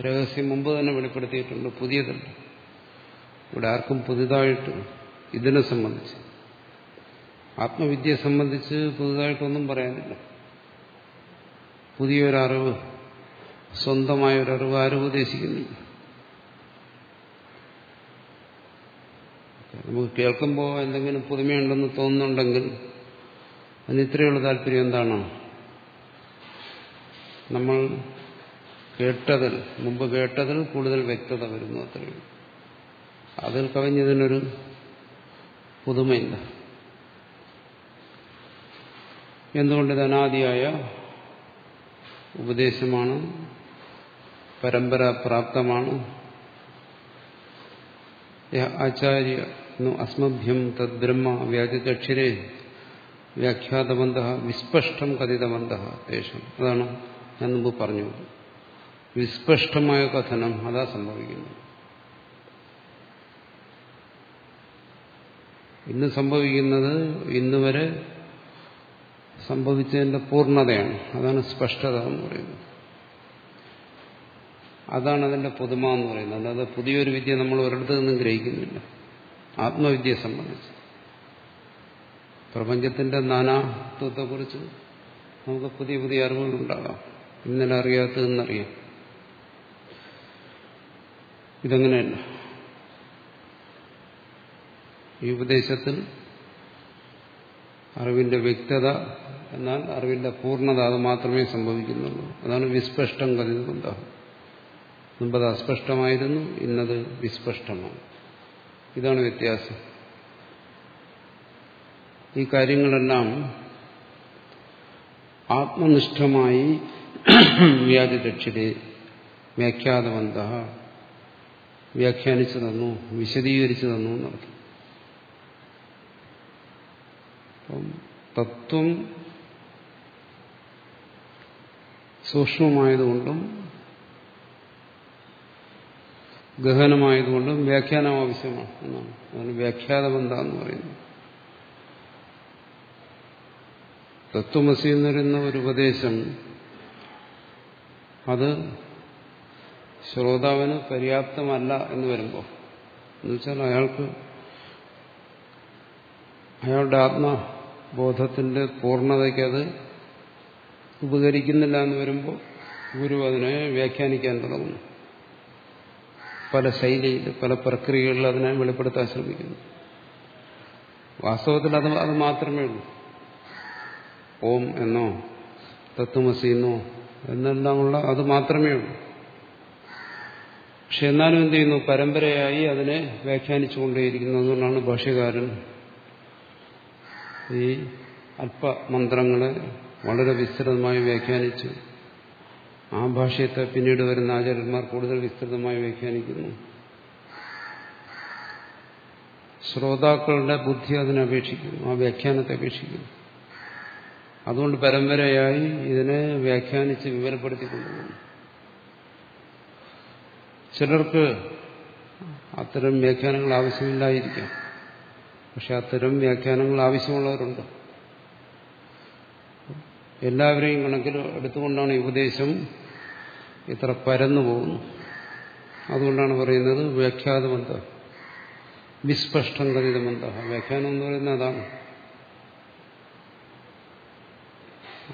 രഹസ്യം മുമ്പ് തന്നെ വെളിപ്പെടുത്തിയിട്ടുണ്ട്. പുതിയതല്ല. ഇവിടെ ആർക്കും പുതിയതായിട്ട് ഇതിനെ സംബന്ധിച്ച് ആത്മവിദ്യയെ സംബന്ധിച്ച് പുതുതായിട്ടൊന്നും പറയാനില്ല. പുതിയൊരറിവ് സ്വന്തമായ ഒരറിവ് ആരും ഉപദേശിക്കുന്നില്ല. നമുക്ക് കേൾക്കുമ്പോൾ എന്തെങ്കിലും പുതുമയുണ്ടെന്ന് തോന്നുന്നുണ്ടെങ്കിൽ അതിന് ഇത്രയുള്ള താല്പര്യം എന്താണ്? നമ്മൾ കേട്ടതിൽ മുമ്പ് കേട്ടതിൽ കൂടുതൽ വ്യക്തത വരുന്നു അത്രയും അതിൽ കവിഞ്ഞതിനൊരു പുതുമയില്ല. എന്തുകൊണ്ട് ഇത് അനാദിയായ ഉപദേശമാണ് പരമ്പര പ്രാപ്തമാണ്? ആചാര്യ അസ്മഭ്യം തദ്ബ്രഹ്മ വ്യാജദക്ഷിരെ വ്യാഖ്യാതബന്ധ വിസ്പഷ്ടം കഥിതബന്ധ ദേശം അതാണ് ഞാൻ മുമ്പ് പറഞ്ഞു വിസ്പഷ്ടമായ കഥനം അതാ സംഭവിക്കുന്നു ഇന്ന് സംഭവിക്കുന്നത് ഇന്ന് വരെ സംഭവിച്ചതിന്റെ പൂർണതയാണ്. അതാണ് സ്പഷ്ടത എന്ന് പറയുന്നത്. അതാണ് അതിന്റെ പുതുമ എന്ന് പറയുന്നത്. അല്ലാതെ പുതിയൊരു വിദ്യ നമ്മൾ ഒരിടത്തു നിന്നും ഗ്രഹിക്കുന്നില്ല. ആത്മവിദ്യയെ സംബന്ധിച്ച്. പ്രപഞ്ചത്തിന്റെ നാനാത്വത്തെക്കുറിച്ച് നമുക്ക് പുതിയ പുതിയ അറിവുകളുണ്ടാകാം. ഇന്നലെ അറിയാത്തതെന്നറിയാം. ഇതങ്ങനെയല്ല. ഈ ഉപദേശത്തിൽ അറിവിന്റെ വ്യക്തത എന്നാൽ അറിവിന്റെ പൂർണത അത് മാത്രമേ സംഭവിക്കുന്നുള്ളൂ. അതാണ് വിസ്പഷ്ടം കരുതുന്നുണ്ടാകും മുമ്പത് അസ്പഷ്ടമായിരുന്നു ഇന്നത് വിസ്പഷ്ടമാണ്. ഇതാണ് വ്യത്യാസം. ഈ കാര്യങ്ങളെല്ലാം ആത്മനിഷ്ഠമായി വ്യാജദക്ഷിരെ വ്യാഖ്യാതവന്ത വ്യാഖ്യാനിച്ചു തന്നു വിശദീകരിച്ചു തന്നു എന്നർത്ഥം. തത്വം സൂക്ഷ്മമായതുകൊണ്ടും ഗഹനമായതുകൊണ്ടും വ്യാഖ്യാനം ആവശ്യമാണ് എന്നാണ്. അതാണ് വ്യാഖ്യാതബന്ധ എന്ന് പറയുന്നത്. തത്വമസി എന്ന് ഒരു ഉപദേശം അത് ശ്രോതാവിന് പര്യാപ്തമല്ല എന്ന് വരുമ്പോൾ എന്നുവെച്ചാൽ അയാൾക്ക് അയാളുടെ ആത്മബോധത്തിന്റെ പൂർണതയ്ക്ക് അത് ഉപകരിക്കുന്നില്ല എന്ന് വരുമ്പോൾ ഗുരു അതിനെ വ്യാഖ്യാനിക്കാൻ തുടങ്ങുന്നു. പല ശൈലിയിൽ പല പ്രക്രിയകളിൽ അതിനെ വെളിപ്പെടുത്താൻ ശ്രമിക്കുന്നു. വാസ്തവത്തിൽ അത് അത് മാത്രമേ ഉള്ളൂ. ഓം എന്നോ തത്വമസി എന്നോ എന്നെല്ലാമുള്ള അത് മാത്രമേ ഉള്ളൂ. പക്ഷെ എന്നാലും എന്ത് ചെയ്യുന്നു? പരമ്പരയായി അതിനെ വ്യാഖ്യാനിച്ചുകൊണ്ടേയിരിക്കുന്നു. അതുകൊണ്ടാണ് ഭാഷ്യകാരൻ ഈ അല്പമന്ത്രങ്ങളെ വളരെ വിസ്തൃതമായി വ്യാഖ്യാനിച്ചു ആ ഭാഷയത്തെ പിന്നീട് വരുന്ന ആചാര്യന്മാർ കൂടുതൽ വിസ്തൃതമായി വ്യാഖ്യാനിക്കുന്നു. ശ്രോതാക്കളുടെ ബുദ്ധി അതിനെ അപേക്ഷിക്കുന്നു ആ വ്യാഖ്യാനത്തെ അപേക്ഷിക്കുന്നു. അതുകൊണ്ട് പരമ്പരയായി ഇതിനെ വ്യാഖ്യാനിച്ച് വിവരപ്പെടുത്തിക്കൊണ്ടുപോകുന്നു ചിലർക്ക് അത്തരം വ്യാഖ്യാനങ്ങൾ ആവശ്യമില്ലായിരിക്കാം. പക്ഷെ അത്തരം വ്യാഖ്യാനങ്ങൾ ആവശ്യമുള്ളവരുണ്ട്. എല്ലാവരെയും കണക്കിൽ എടുത്തുകൊണ്ടാണ് ഉപദേശം ഇത്ര പരന്നു പോകുന്നു അതുകൊണ്ടാണ് പറയുന്നത് വ്യാഖ്യാതമന്ത വിസ്പഷ്ടം കഥിതമന്ത വ്യാഖ്യാനം എന്ന് പറയുന്നത് അതാണ്.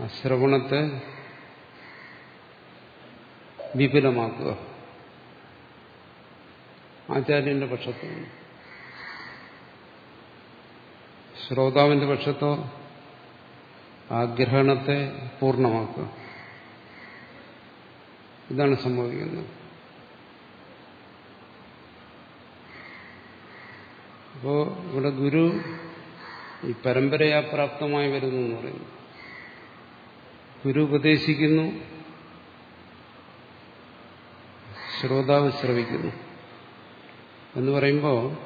ശ്രവണത്തെ വിപുലമാക്കുക. ആചാര്യന്റെ പക്ഷത്തോ ശ്രോതാവിന്റെ പക്ഷത്തോ ആഗ്രഹണത്തെ പൂർണമാക്കുക. ഇതാണ് സംഭവിക്കുന്നത്. അപ്പോ ഇവിടെ ഗുരു ഈ പരമ്പരയാപ്രാപ്തമായി വരുന്നു എന്ന് പറയുന്നു. ഗുരു ഉപദേശിക്കുന്നു. ശ്രോതാവ് ശ്രവിക്കുന്നു. എന്ന് പറയുമ്പോൾ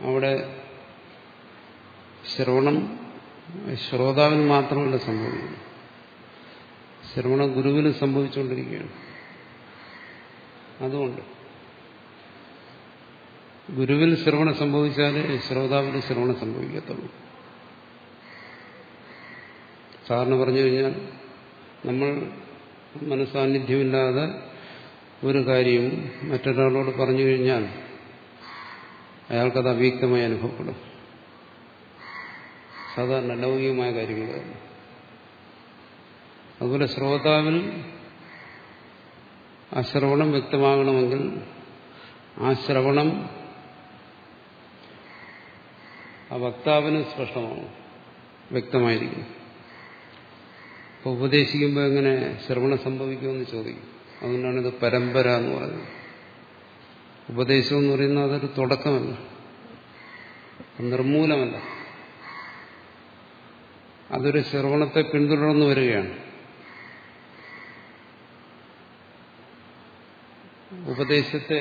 അവിടെ ശ്രവണം ശ്രോതാവിന് മാത്രമല്ല സംഭവിക്കുന്നു ശ്രവണ ഗുരുവിന് സംഭവിച്ചുകൊണ്ടിരിക്കുകയാണ്. അതുകൊണ്ട് ഗുരുവിൽ ശ്രവണം സംഭവിച്ചാലേ ശ്രോതാവിന് ശ്രവണം സംഭവിക്കത്തുള്ളൂ. സാറിന് പറഞ്ഞു കഴിഞ്ഞാൽ നമ്മൾ മനസ്സാന്നിധ്യമില്ലാതെ ഒരു കാര്യവും മറ്റൊരാളോട് പറഞ്ഞു കഴിഞ്ഞാൽ അയാൾക്കത് അവ്യക്തമായി അനുഭവപ്പെടും. സാധാരണ ലൗകികമായ കാര്യങ്ങൾ. അതുപോലെ ശ്രോതാവിൽ ആ ശ്രവണം വ്യക്തമാകണമെങ്കിൽ ആ ശ്രവണം ആ വക്താവിന് സ്പഷ്ടമാണ് വ്യക്തമായിരിക്കും. അപ്പോൾ ഉപദേശിക്കുമ്പോൾ എങ്ങനെ ശ്രവണം സംഭവിക്കുമെന്ന് ചോദിക്കും. അതുകൊണ്ടാണ് ഇത് പരമ്പര എന്ന് പറയുന്നത്. ഉപദേശം എന്ന് പറയുന്നത് അതൊരു തുടക്കമല്ല നിർമൂലമല്ല. അതൊരു ശ്രവണത്തെ പിന്തുടർന്നു വരികയാണ്. ഉപദേശത്തെ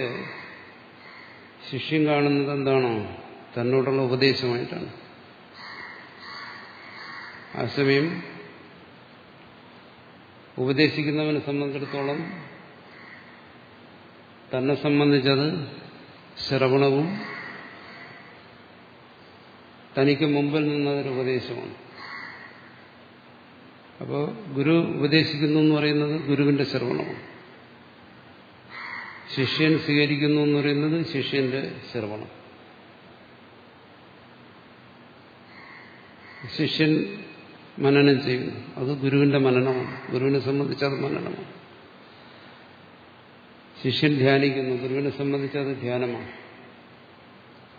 ശിഷ്യം കാണുന്നത് എന്താണോ തന്നോടുള്ള ഉപദേശമായിട്ടാണ്. ആ സമയം ഉപദേശിക്കുന്നവനെ സംബന്ധിച്ചിടത്തോളം തന്നെ സംബന്ധിച്ചത് ശ്രവണവും തനിക്ക് മുമ്പിൽ നിന്നതൊരു ഉപദേശമാണ്. അപ്പോൾ ഗുരു ഉപദേശിക്കുന്നു എന്ന് പറയുന്നത് ഗുരുവിന്റെ ശ്രവണമാണ്. ശിഷ്യൻ സ്വീകരിക്കുന്നു എന്ന് പറയുന്നത് ശിഷ്യന്റെ ശ്രവണം. ശിഷ്യൻ മനനം ചെയ്യുന്നു. അത് ഗുരുവിന്റെ മനനമാണ്. ഗുരുവിനെ സംബന്ധിച്ച് അത് മനനമാണ്. ശിഷ്യൻ ധ്യാനിക്കുന്നു. ഗുരുവിനെ സംബന്ധിച്ച് അത് ധ്യാനമാണ്.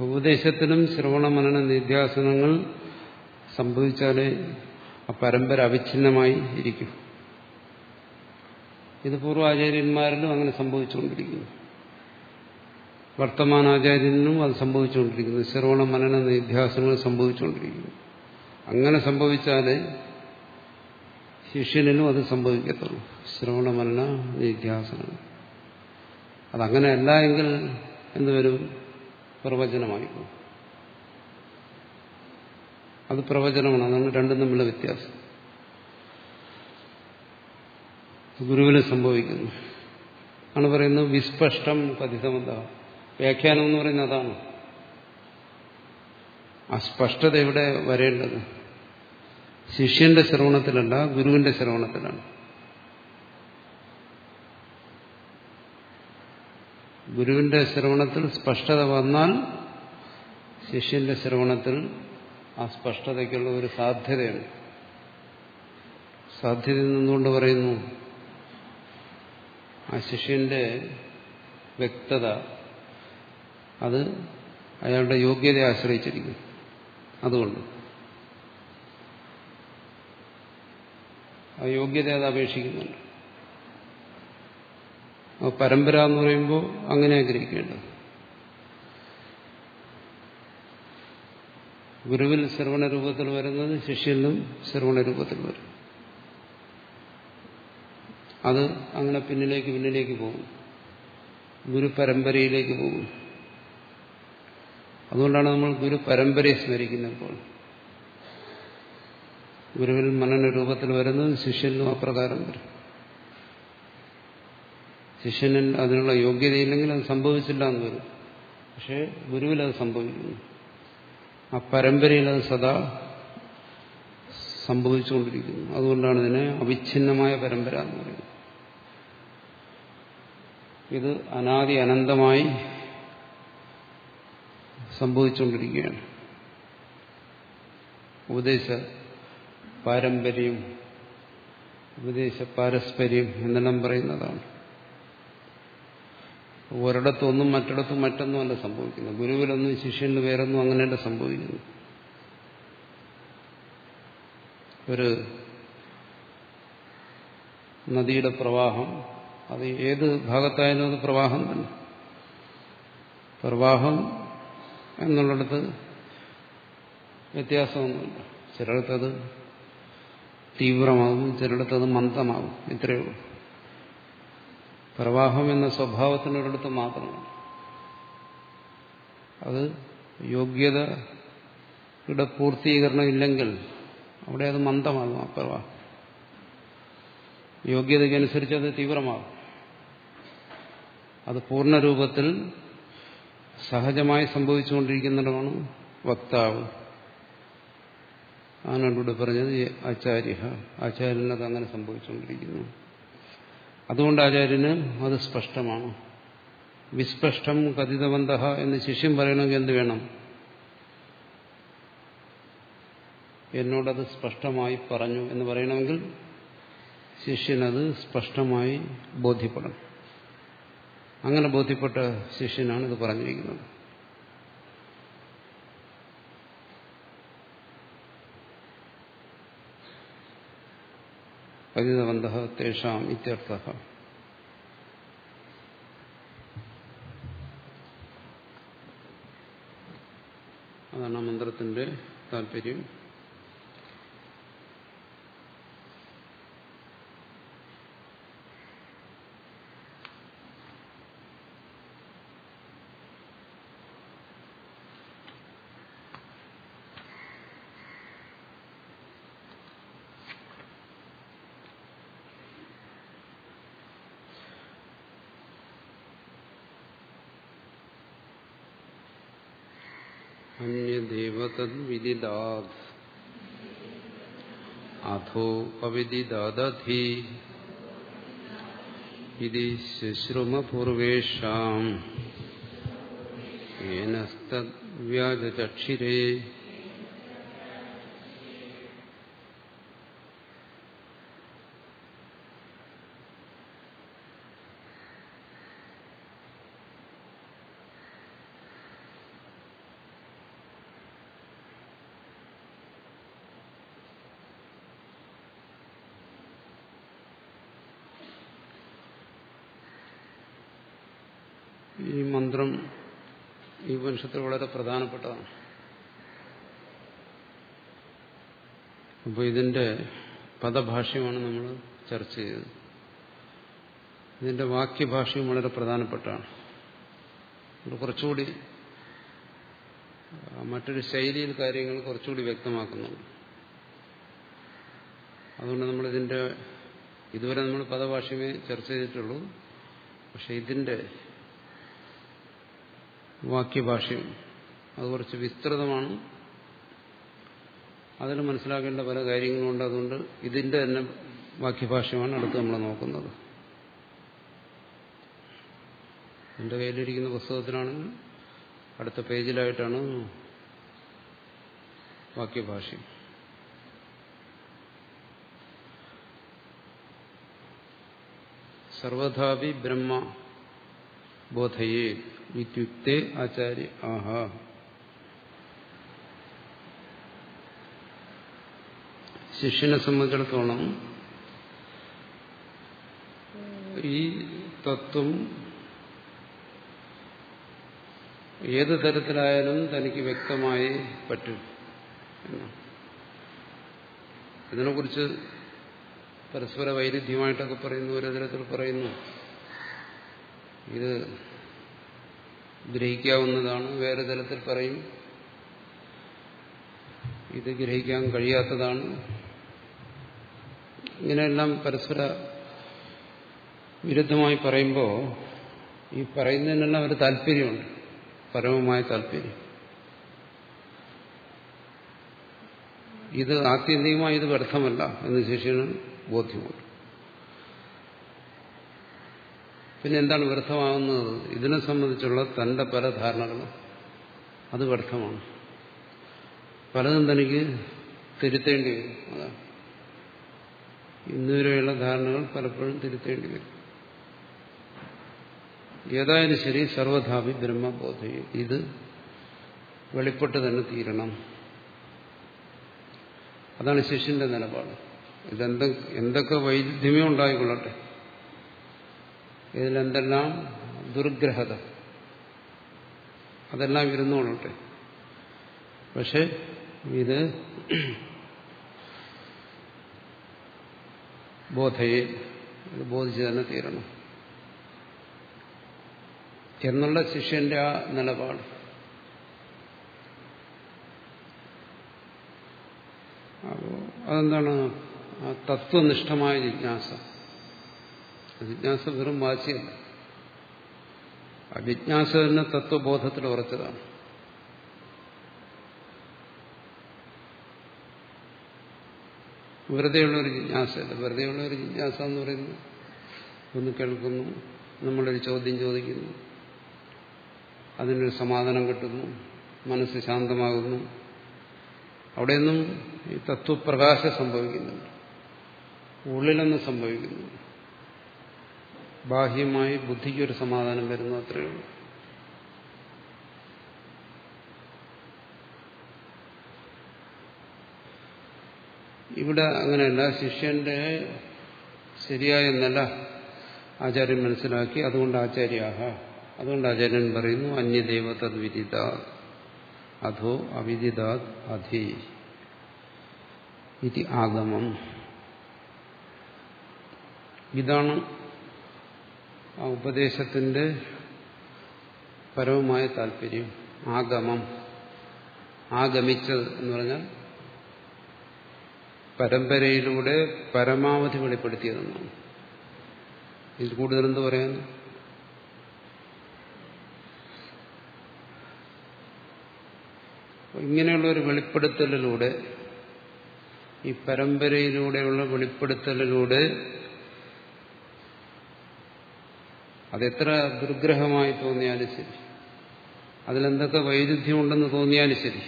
ഉപദേശത്തിനും ശ്രവണ മനന നിധ്യാസനങ്ങൾ സംഭവിച്ചാലേ ആ പരമ്പര അവിഛിന്നമായി ഇരിക്കും. ഇത് പൂർവാചാര്യന്മാരിലും അങ്ങനെ സംഭവിച്ചുകൊണ്ടിരിക്കുന്നു. വർത്തമാനാചാര്യനും അത് സംഭവിച്ചുകൊണ്ടിരിക്കുന്നു. ശ്രവണ മനന നിധ്യാസനങ്ങൾ സംഭവിച്ചുകൊണ്ടിരിക്കുന്നു. അങ്ങനെ സംഭവിച്ചാലേ ശിഷ്യനിലും അത് സംഭവിക്കത്തുള്ളൂ. ശ്രവണ മനന നിധ്യാസനങ്ങൾ അതങ്ങനെയല്ല എങ്കിൽ എന്തുവരും പ്രവചനമായിപ്പോ അത് പ്രവചനമാണ്. അതാണ് രണ്ടും തമ്മിലുള്ള വ്യത്യാസം. ഗുരുവിന് സംഭവിക്കുന്നു. ആണ് പറയുന്നത് വിസ്പഷ്ടം കഥിതമത വ്യാഖ്യാനം എന്ന് പറയുന്നത് അതാണ്. അസ്പഷ്ടത സ്പഷ്ടത ഇവിടെ വരേണ്ടത്? ശിഷ്യന്റെ ശ്രവണത്തിലല്ല ഗുരുവിന്റെ ശ്രവണത്തിലാണ്. ഗുരുവിന്റെ ശ്രവണത്തിൽ സ്പഷ്ടത വന്നാൽ ശിഷ്യന്റെ ശ്രവണത്തിൽ ആ സ്പഷ്ടതയ്ക്കുള്ള ഒരു സാധ്യതയാണ്. സാധ്യത നിന്നുകൊണ്ട് പറയുന്നു ആ ശിഷ്യന്റെ വ്യക്തത അത് അയാളുടെ യോഗ്യതയെ ആശ്രയിച്ചിരിക്കും അതുകൊണ്ട് ആ യോഗ്യത അത് അപേക്ഷിക്കുന്നുണ്ട്. പരമ്പര എന്ന് പറയുമ്പോൾ അങ്ങനെ ആഗ്രഹിക്കേണ്ടത്. ഗുരുവിൽ ശ്രവണ രൂപത്തിൽ വരുന്നത് ശിഷ്യനിലും ശ്രവണ രൂപത്തിൽ വരും. അത് അങ്ങനെ പിന്നിലേക്ക് പിന്നിലേക്ക് പോകും. ഗുരു പരമ്പരയിലേക്ക് പോകും. അതുകൊണ്ടാണ് നമ്മൾ ഗുരു പരമ്പരയെ സ്മരിക്കുന്നപ്പോൾ. ഗുരുവിൽ മനന രൂപത്തിൽ വരുന്നത് ശിഷ്യനും അപ്രകാരം വരും. ശിഷ്യനിൽ അതിനുള്ള യോഗ്യതയില്ലെങ്കിൽ അത് സംഭവിച്ചില്ല എന്ന് വരും. പക്ഷേ ഗുരുവിൽ അത് സംഭവിക്കുന്നു. ആ പരമ്പരയിൽ അത് സദാ സംഭവിച്ചുകൊണ്ടിരിക്കുന്നു. അതുകൊണ്ടാണ് ഇതിനെ അവിഛിന്നമായ പരമ്പര എന്ന് പറയുന്നത്. ഇത് അനാദി അനന്തമായി സംഭവിച്ചുകൊണ്ടിരിക്കുകയാണ്. ഉപദേശ പാരമ്പര്യം ഉപദേശ പാരസ്പര്യം എന്നെല്ലാം പറയുന്നതാണ്. ഒരിടത്തൊന്നും മറ്റിടത്തും മറ്റൊന്നും അല്ല സംഭവിക്കുന്നത്. ഗുരുവിലൊന്നും ശിഷ്യന് വേറൊന്നും അങ്ങനെയല്ല സംഭവിക്കുന്നു ഒരു നദിയുടെ പ്രവാഹം അത് ഏത് ഭാഗത്തായാലും അത് പ്രവാഹം തന്നെ. പ്രവാഹം എന്നുള്ളിടത്ത് വ്യത്യാസമൊന്നുമില്ല. ചിലയിടത്തത് തീവ്രമാകും ചിലയിടത്തത് മന്ദമാകും. ഇത്രയേ ഉള്ളൂ. പ്രവാഹം എന്ന സ്വഭാവത്തിനൊരിടത്ത് മാത്രമാണ് അത് യോഗ്യതയുടെ പൂർത്തീകരണം ഇല്ലെങ്കിൽ അവിടെ അത് മന്ദമാകും ആ പ്രവാഹം. യോഗ്യതയ്ക്കനുസരിച്ച് അത് തീവ്രമാകും. അത് പൂർണരൂപത്തിൽ സഹജമായി സംഭവിച്ചുകൊണ്ടിരിക്കുന്നിടമാണ് വക്താവ്. ആനോട് പറഞ്ഞത് ആചാര്യ ആചാര്യനത് അങ്ങനെ സംഭവിച്ചുകൊണ്ടിരിക്കുന്നു. അതുകൊണ്ട് ആചാര്യന് അത് സ്പഷ്ടമാണ്. വിസ്പഷ്ടം കഥിതവന്ത എന്ന് ശിഷ്യൻ പറയണമെങ്കിൽ എന്ത് വേണം? എന്നോടത് സ്പഷ്ടമായി പറഞ്ഞു എന്ന് പറയണമെങ്കിൽ ശിഷ്യനത് സ്പഷ്ടമായി ബോധ്യപ്പെടണം. അങ്ങനെ ബോധ്യപ്പെട്ട ശിഷ്യനാണ് ഇത് പറഞ്ഞിരിക്കുന്നത്. പതിതവന്ത തേഷാം ഇത്യർത്ഥ. അതാണ് മന്ത്രത്തിന്റെ താല്പര്യം. അന്യദേവതദ്വിദിദാത് അധോ അവിദിദാദധി ഇതി ശുശ്രുമപൂർവേഷാം ഏനസ്തവ്യാജചക്ഷിരേ ഈ മന്ത്രം ഈ വംശത്തിൽ വളരെ പ്രധാനപ്പെട്ടതാണ്. അപ്പോൾ ഇതിന്റെ പദഭാഷ്യമാണ് നമ്മൾ ചർച്ച ചെയ്തത്. ഇതിന്റെ വാക്യഭാഷയും വളരെ പ്രധാനപ്പെട്ടാണ്. കുറച്ചുകൂടി മറ്റൊരു ശൈലിയിൽ കാര്യങ്ങൾ കുറച്ചുകൂടി വ്യക്തമാക്കുന്നുണ്ട്. അതുകൊണ്ട് നമ്മളിതിന്റെ ഇതുവരെ നമ്മൾ പദഭാഷ്യമേ ചർച്ച ചെയ്തിട്ടുള്ളൂ. പക്ഷെ ഇതിന്റെ വാക്യഭാഷ്യം. അത് കുറച്ച് വിസ്തൃതമാണ്. അതിൽ മനസ്സിലാക്കേണ്ട പല കാര്യങ്ങളുണ്ട്. അതുകൊണ്ട് ഇതിന്റെ തന്നെ വാക്യഭാഷയുമാണ് അടുത്ത് നമ്മൾ നോക്കുന്നത്. എന്റെ കയ്യിലിരിക്കുന്ന പുസ്തകത്തിലാണെങ്കിൽ അടുത്ത പേജിലായിട്ടാണ് വാക്യഭാഷ്യം. സർവധാപി ബ്രഹ്മ ബോധയേ ഇത്യുക്തേ ആചാര്യ. ആഹ. ശിഷ്യനെ സംബന്ധിച്ചിടത്തോളം ഈ തത്വം ഏത് തരത്തിലായാലും തനിക്ക് വ്യക്തമായി പറ്റും. ഇതിനെക്കുറിച്ച് പരസ്പര വൈരുദ്ധ്യമായിട്ടൊക്കെ പറയുന്നു ഒരു തരത്തിൽ പറയുന്നു. ഇത് ഗ്രഹിക്കാവുന്നതാണ്. വേറെ തരത്തിൽ പറയും ഇത് ഗ്രഹിക്കാൻ കഴിയാത്തതാണ്. ഇങ്ങനെയെല്ലാം പരസ്പര വിരുദ്ധമായി പറയുമ്പോൾ ഈ പറയുന്നതിനെല്ലാം ഒരു താല്പര്യമുണ്ട്. പരമമായ താല്പര്യം. ഇത് ആത്യന്തികമായി ഇത് വ്യർത്ഥമല്ല. എന്ന് ശിഷ്യന് ബോധ്യമുണ്ട്. പിന്നെ എന്താണ് വ്യർത്ഥമാകുന്നത്? ഇതിനെ സംബന്ധിച്ചുള്ള തന്റെ പല ധാരണകളും അത് വ്യർത്ഥമാണ്. പലതും തനിക്ക് തിരുത്തേണ്ടി വരും. അതാണ് ഇന്നുവരെയുള്ള ധാരണകൾ പലപ്പോഴും തിരുത്തേണ്ടി വരും. ഏതായാലും ശരി സർവധാപി ബ്രഹ്മബോധ. ഇത് വെളിപ്പെട്ട് തന്നെ തീരണം. അതാണ് ശിഷ്യന്റെ നിലപാട്. ഇതെന്ത എന്തൊക്കെ വൈരുദ്ധ്യമേ ഉണ്ടായിക്കൊള്ളട്ടെ. ഇതിലെന്തെല്ലാം ദുർഗ്രഹത? അതെല്ലാം ഇരുന്നോളട്ടെ. പക്ഷെ ഇത് ബോധയെ ഇത് ബോധിച്ചു തന്നെ തീരണം. എന്നുള്ള ശിഷ്യന്റെ ആ നിലപാട്. അപ്പോൾ അതെന്താണ്? ആ തത്വനിഷ്ഠമായ ജിജ്ഞാസ. ജിജ്ഞാസ വെറും വാശിയല്ല. ആ ജിജ്ഞാസ തന്നെ തത്വബോധത്തിൽ ഉറച്ചതാണ്. വെറുതെയുള്ള ഒരു ജിജ്ഞാസയല്ല. വെറുതെയുള്ള ഒരു ജിജ്ഞാസ എന്ന് പറയുന്നു ഒന്ന് കേൾക്കുന്നു നമ്മളൊരു ചോദ്യം ചോദിക്കുന്നു അതിനൊരു സമാധാനം കിട്ടുന്നു മനസ്സ് ശാന്തമാകുന്നു. അവിടെയൊന്നും ഈ തത്വപ്രകാശം സംഭവിക്കുന്നുണ്ട്. ഉള്ളിലൊന്നും സംഭവിക്കുന്നു ബാഹ്യമായി ബുദ്ധിക്കൊരു സമാധാനം വരുന്നു അത്രയേ ഉള്ളൂ. ഇവിടെ അങ്ങനെയല്ല ശിഷ്യന്റെ ശരിയായ നില ആചാര്യൻ മനസ്സിലാക്കി അതുകൊണ്ട് ആചാര്യാഹ. അതുകൊണ്ട് ആചാര്യൻ പറയുന്നു അന്യദേവ തദ്വിദിത അധോ അവിദിതാത് അധി ഇത് ആഗമം. ഇതാണ് ആ ഉപദേശത്തിന്റെ പരവുമായ താല്പര്യം ആഗമം ആഗമിച്ചത് എന്ന് പറഞ്ഞാൽ പരമ്പരയിലൂടെ പരമാവധി വെളിപ്പെടുത്തിയതെന്നാണ്. ഇതിൽ കൂടുതൽ എന്ത് പറയാൻ? ഇങ്ങനെയുള്ള ഒരു വെളിപ്പെടുത്തലിലൂടെ ഈ പരമ്പരയിലൂടെയുള്ള വെളിപ്പെടുത്തലിലൂടെ അതെത്ര ദുർഗ്രഹമായി തോന്നിയാലും ശരി. അതിലെന്തൊക്കെ വൈരുദ്ധ്യമുണ്ടെന്ന് തോന്നിയാലും ശരി.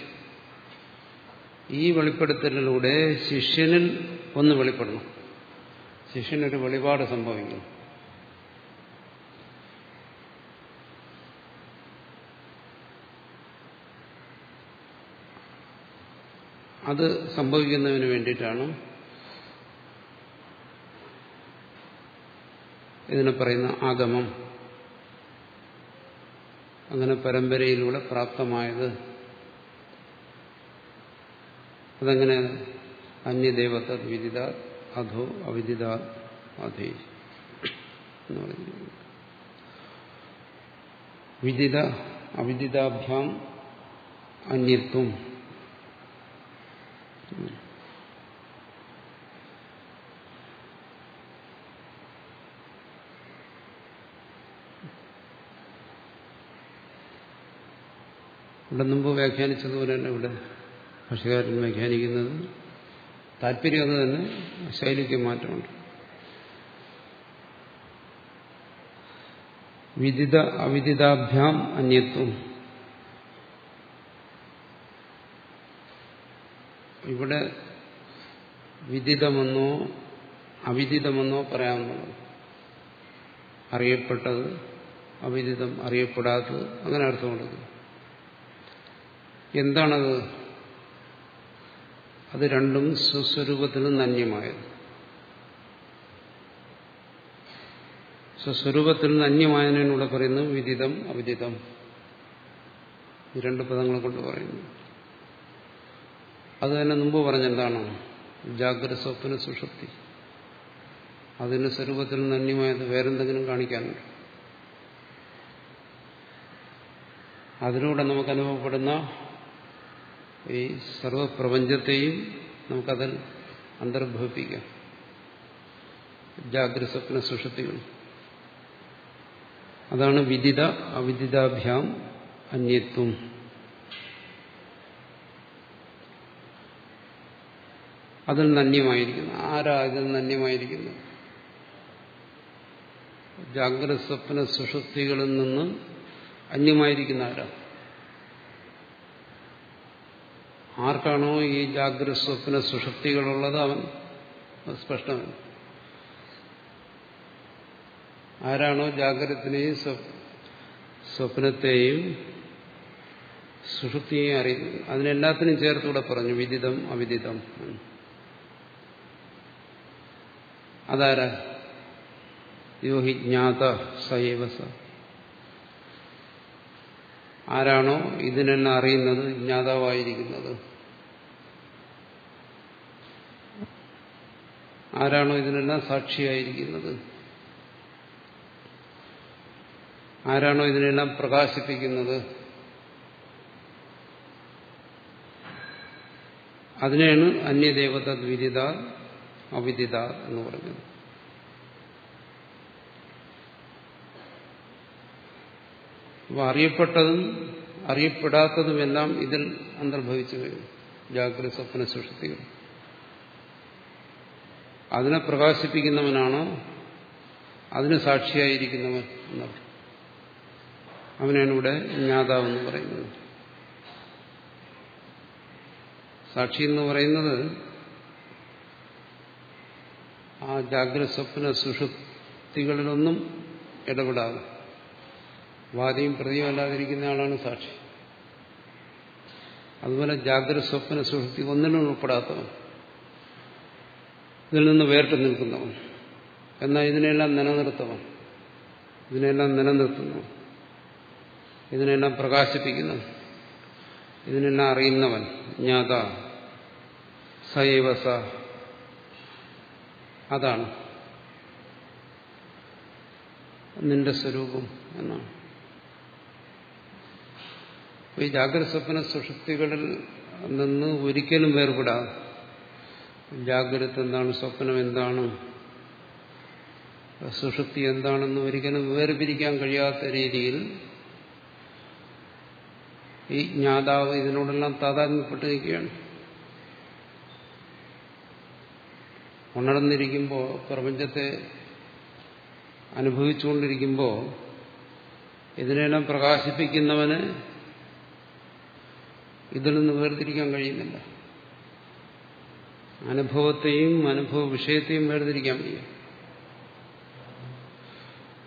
ഈ വെളിപ്പെടുത്തലിലൂടെ ശിഷ്യനിൽ ഒന്ന് വെളിപ്പെടണം. ശിഷ്യനൊരു വെളിപാട് സംഭവിക്കണം അത് സംഭവിക്കുന്നതിന് വേണ്ടിയിട്ടാണ് ഇതിനെ പറയുന്ന ആഗമം. അങ്ങനെ പരമ്പരയിലൂടെ പ്രാപ്തമായത്. അതങ്ങനെ? അന്യദേവത വിദിത അധോ അവിദിത അധേ എന്ന് പറഞ്ഞു വിദിത അവിദിതാഭ്യാം അന്യത്വം. ഇവിടെ മുമ്പ് വ്യാഖ്യാനിച്ചതുപോലെ തന്നെ ഇവിടെ ഭാഷകാരൻ വ്യാഖ്യാനിക്കുന്നത് താല്പര്യം അത് തന്നെ ശൈലിക്ക് മാറ്റമുണ്ട്. വിദിത അവിദിതാഭ്യാം അന്യത്വം. ഇവിടെ വിദിതമെന്നോ അവിദിതമെന്നോ പറയാമെന്നുള്ളത് അറിയപ്പെട്ടത് അവിദിതം അറിയപ്പെടാത്തത് അങ്ങനെ അർത്ഥം കൊടുക്കുന്നു എന്താണത്? അത് രണ്ടും സ്വസ്വരൂപത്തിനും നന്യമായത്. സ്വസ്വരൂപത്തിൽ നിന്ന് അന്യമായതിനൂടെ പറയുന്നു വിദിതം അവിദിതം. ഈ രണ്ട് പദങ്ങളെ കൊണ്ട് പറയുന്നു. അത് തന്നെ മുമ്പ് പറഞ്ഞെന്താണ് ജാഗ്രത സ്വപ്ന സുഷുപ്തി. അതിന് സ്വരൂപത്തിൽ നന്യമായത് വേറെന്തെങ്കിലും കാണിക്കാനുണ്ട്. അതിലൂടെ നമുക്ക് അനുഭവപ്പെടുന്ന ഈ സർവപ്രപഞ്ചത്തെയും നമുക്കതിൽ അന്തർഭവിപ്പിക്കാം. ജാഗ്രത സ്വപ്ന സുഷൃത്തികൾ അതാണ് വിദിത അവിദിതാഭ്യാം അന്യത്വം. അതിൽ നന്യമായിരിക്കുന്നു. ആരാ ഇതിൽ നന്യമായിരിക്കുന്നു ജാഗ്രത സ്വപ്ന സുഷുപ്തികളിൽ നിന്ന് അന്യമായിരിക്കുന്ന ആരാ? ആർക്കാണോ ഈ ജാഗ്രത സ്വപ്ന സുഷുപ്തികളുള്ളത് അവൻ? സ്പഷ്ടമാണ്. ആരാണോ ജാഗ്രതത്തിനെയും സ്വപ്നത്തെയും സുഷുപ്തിയെയും അറിയുന്നത്? അതിനെല്ലാത്തിനും ചേർത്തുകൂടെ പറഞ്ഞു വിദിതം അവിദിതം. അതാരാ? യോ ഹി ജ്ഞാത ആരാണോ ഇതിനെന്നെ അറിയുന്നത് ജ്ഞാതാവായിരിക്കുന്നത്. ആരാണോ ഇതിനെല്ലാം സാക്ഷിയായിരിക്കുന്നത്? ആരാണോ ഇതിനെല്ലാം പ്രകാശിപ്പിക്കുന്നത്? അതിനെയാണ് അന്യദേവത ദ്വിരിത അവിദിത എന്ന് പറഞ്ഞത്. അപ്പോൾ അറിയപ്പെട്ടതും അറിയപ്പെടാത്തതുമെല്ലാം ഇതിൽ അന്തർഭവിച്ചു വരും. ജാഗ്രത സ്വപ്ന സൃഷ്ടികൾ അതിനെ പ്രകാശിപ്പിക്കുന്നവനാണോ? അതിന് സാക്ഷിയായിരിക്കുന്നവൻ എന്നർത്ഥം അവനാണ് ഇവിടെ ജ്ഞാതാവെന്ന് പറയുന്നത്. സാക്ഷി എന്ന് പറയുന്നത് ആ ജാഗ്രത സ്വപ്ന സുഷുപ്തികളിലൊന്നും ഇടപെടാതെ വാദിയും പ്രതിയും അല്ലാതിരിക്കുന്ന ആളാണ് സാക്ഷി. അതുപോലെ ജാഗ്രത സ്വപ്ന സുഹൃത്തി ഒന്നിനും ഉൾപ്പെടാത്തവൻ. ഇതിൽ നിന്ന് വേറിട്ട് നിൽക്കുന്നവൻ. എന്നാൽ ഇതിനെല്ലാം നിലനിർത്തവൻ. ഇതിനെല്ലാം നിലനിർത്തുന്നവൻ. ഇതിനെല്ലാം പ്രകാശിപ്പിക്കുന്നവൻ. ഇതിനെല്ലാം അറിയുന്നവൻ. ജ്ഞാത സൈവസ. അതാണ് നിന്റെ സ്വരൂപം എന്നാണ്. ഈ ജാഗ്രത സ്വപ്ന സുഷുപ്തികളിൽ നിന്ന് ഒരിക്കലും വേർപെടാം ജാഗ്രത എന്താണ് സ്വപ്നം എന്താണ് സുഷുപ്തി എന്താണെന്ന് ഒരിക്കലും വേർപിരിക്കാൻ കഴിയാത്ത രീതിയിൽ ഈ ജ്ഞാതാവ് ഇതിനോടെല്ലാം താതാത്മ്യപ്പെട്ട് നിൽക്കുകയാണ് ഉണർന്നിരിക്കുമ്പോൾ പ്രപഞ്ചത്തെ അനുഭവിച്ചുകൊണ്ടിരിക്കുമ്പോൾ ഇതിനെല്ലാം പ്രകാശിപ്പിക്കുന്നവന് ഇതിൽ നിന്ന് വേർതിരിക്കാൻ കഴിയുന്നില്ല. അനുഭവത്തെയും അനുഭവ വിഷയത്തെയും വേർതിരിക്കാൻ വയ്യ.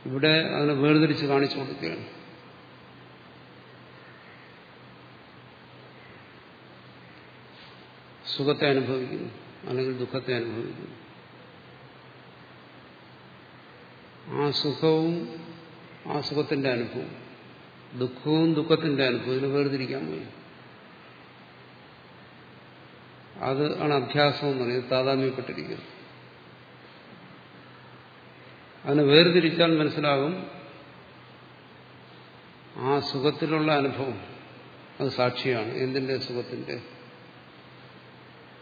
ഇവിടെ അതിനെ വേർതിരിച്ച് കാണിച്ചു കൊടുക്കുകയാണ്. സുഖത്തെ അനുഭവിക്കുന്നു അല്ലെങ്കിൽ ദുഃഖത്തെ അനുഭവിക്കുന്നു. ആ സുഖവും ആ സുഖത്തിന്റെ അനുഭവം ദുഃഖവും ദുഃഖത്തിന്റെ അനുഭവം ഇതിനെ വേർതിരിക്കാൻ വയ്യ. അത് ആണ് അഭ്യാസം എന്ന് പറയുന്നത് താതാമ്യപ്പെട്ടിരിക്കുന്നത് അതിനെ വേർതിരിച്ചാൽ മനസ്സിലാകും ആ സുഖത്തിലുള്ള അനുഭവം അത് സാക്ഷിയാണ്. എന്തിന്റെ സുഖത്തിന്റെ?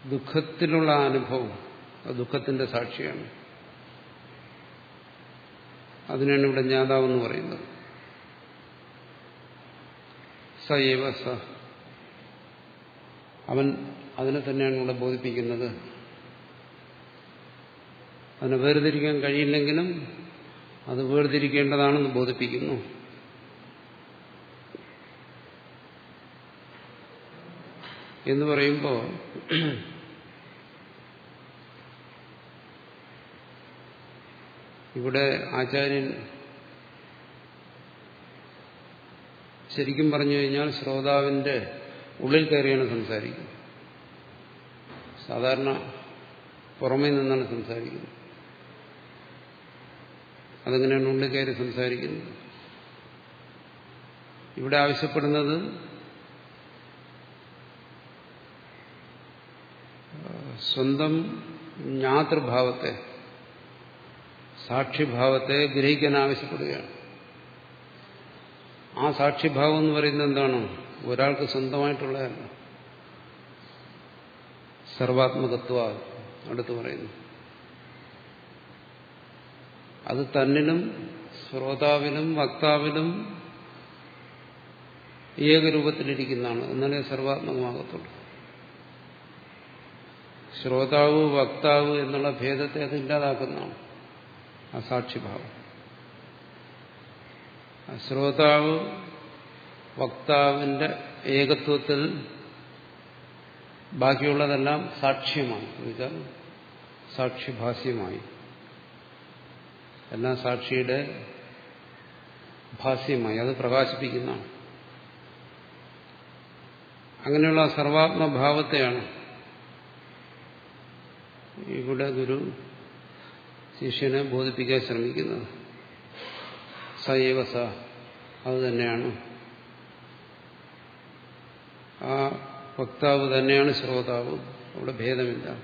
ദുഃഖത്തിലുള്ള അനുഭവം അത് ദുഃഖത്തിന്റെ സാക്ഷിയാണ്. അതിനാണ് ഇവിടെ ജ്ഞാതാവെന്ന് പറയുന്നത്. സയേവ സ. അവൻ അതിനെ തന്നെയാണ് ഇവിടെ ബോധിപ്പിക്കുന്നത്. അതിനെ വേർതിരിക്കാൻ കഴിയില്ലെങ്കിലും അത് വേർതിരിക്കേണ്ടതാണെന്ന് ബോധിപ്പിക്കുന്നു. എന്ന് പറയുമ്പോൾ ഇവിടെ ആചാര്യൻ ശരിക്കും പറഞ്ഞു കഴിഞ്ഞാൽ ശ്രോതാവിന്റെ ഉള്ളിൽ കയറിയാണ് സംസാരിക്കുന്നത്. സാധാരണ പുറമേ നിന്നാണ് സംസാരിക്കുന്നത്. അതെങ്ങനെയാണ് ഉള്ളിൽ കയറി സംസാരിക്കുന്നത്? ഇവിടെ ആവശ്യപ്പെടുന്നത് സ്വന്തം ജ്ഞാതൃഭാവത്തെ സാക്ഷിഭാവത്തെ ഗ്രഹിക്കാൻ ആവശ്യപ്പെടുകയാണ്. ആ സാക്ഷിഭാവം എന്ന് പറയുന്നത് എന്താണ്? ഒരാൾക്ക് സ്വന്തമായിട്ടുള്ളതല്ല. സർവാത്മകത്വ അടുത്ത് പറയുന്നു. അത് തന്നിലും ശ്രോതാവിലും വക്താവിലും ഏകരൂപത്തിലിരിക്കുന്നതാണ്. എന്നാലേ സർവാത്മകമാകത്തുള്ളൂ. ശ്രോതാവ് വക്താവ് എന്നുള്ള ഭേദത്തെ അത് ഇല്ലാതാക്കുന്നതാണ്. ആ സാക്ഷിഭാവം. ശ്രോതാവ് വക്താവിന്റെ ഏകത്വത്തിൽ ബാക്കിയുള്ളതെല്ലാം സാക്ഷ്യമായി എന്നുവെച്ചാൽ സാക്ഷിഭാസ്യമായി. എല്ലാം സാക്ഷിയുടെ ഭാസ്യമായി. അത് പ്രകാശിപ്പിക്കുന്നതാണ്. അങ്ങനെയുള്ള സർവാത്മഭാവത്തെയാണ് ഇവിടെ ഗുരു ശിഷ്യനെ ബോധിപ്പിക്കാൻ ശ്രമിക്കുന്നത്. സയവസ അത് തന്നെയാണ്. ആ വക്താവ് തന്നെയാണ് ശ്രോതാവ്. അവിടെ ഭേദമില്ല.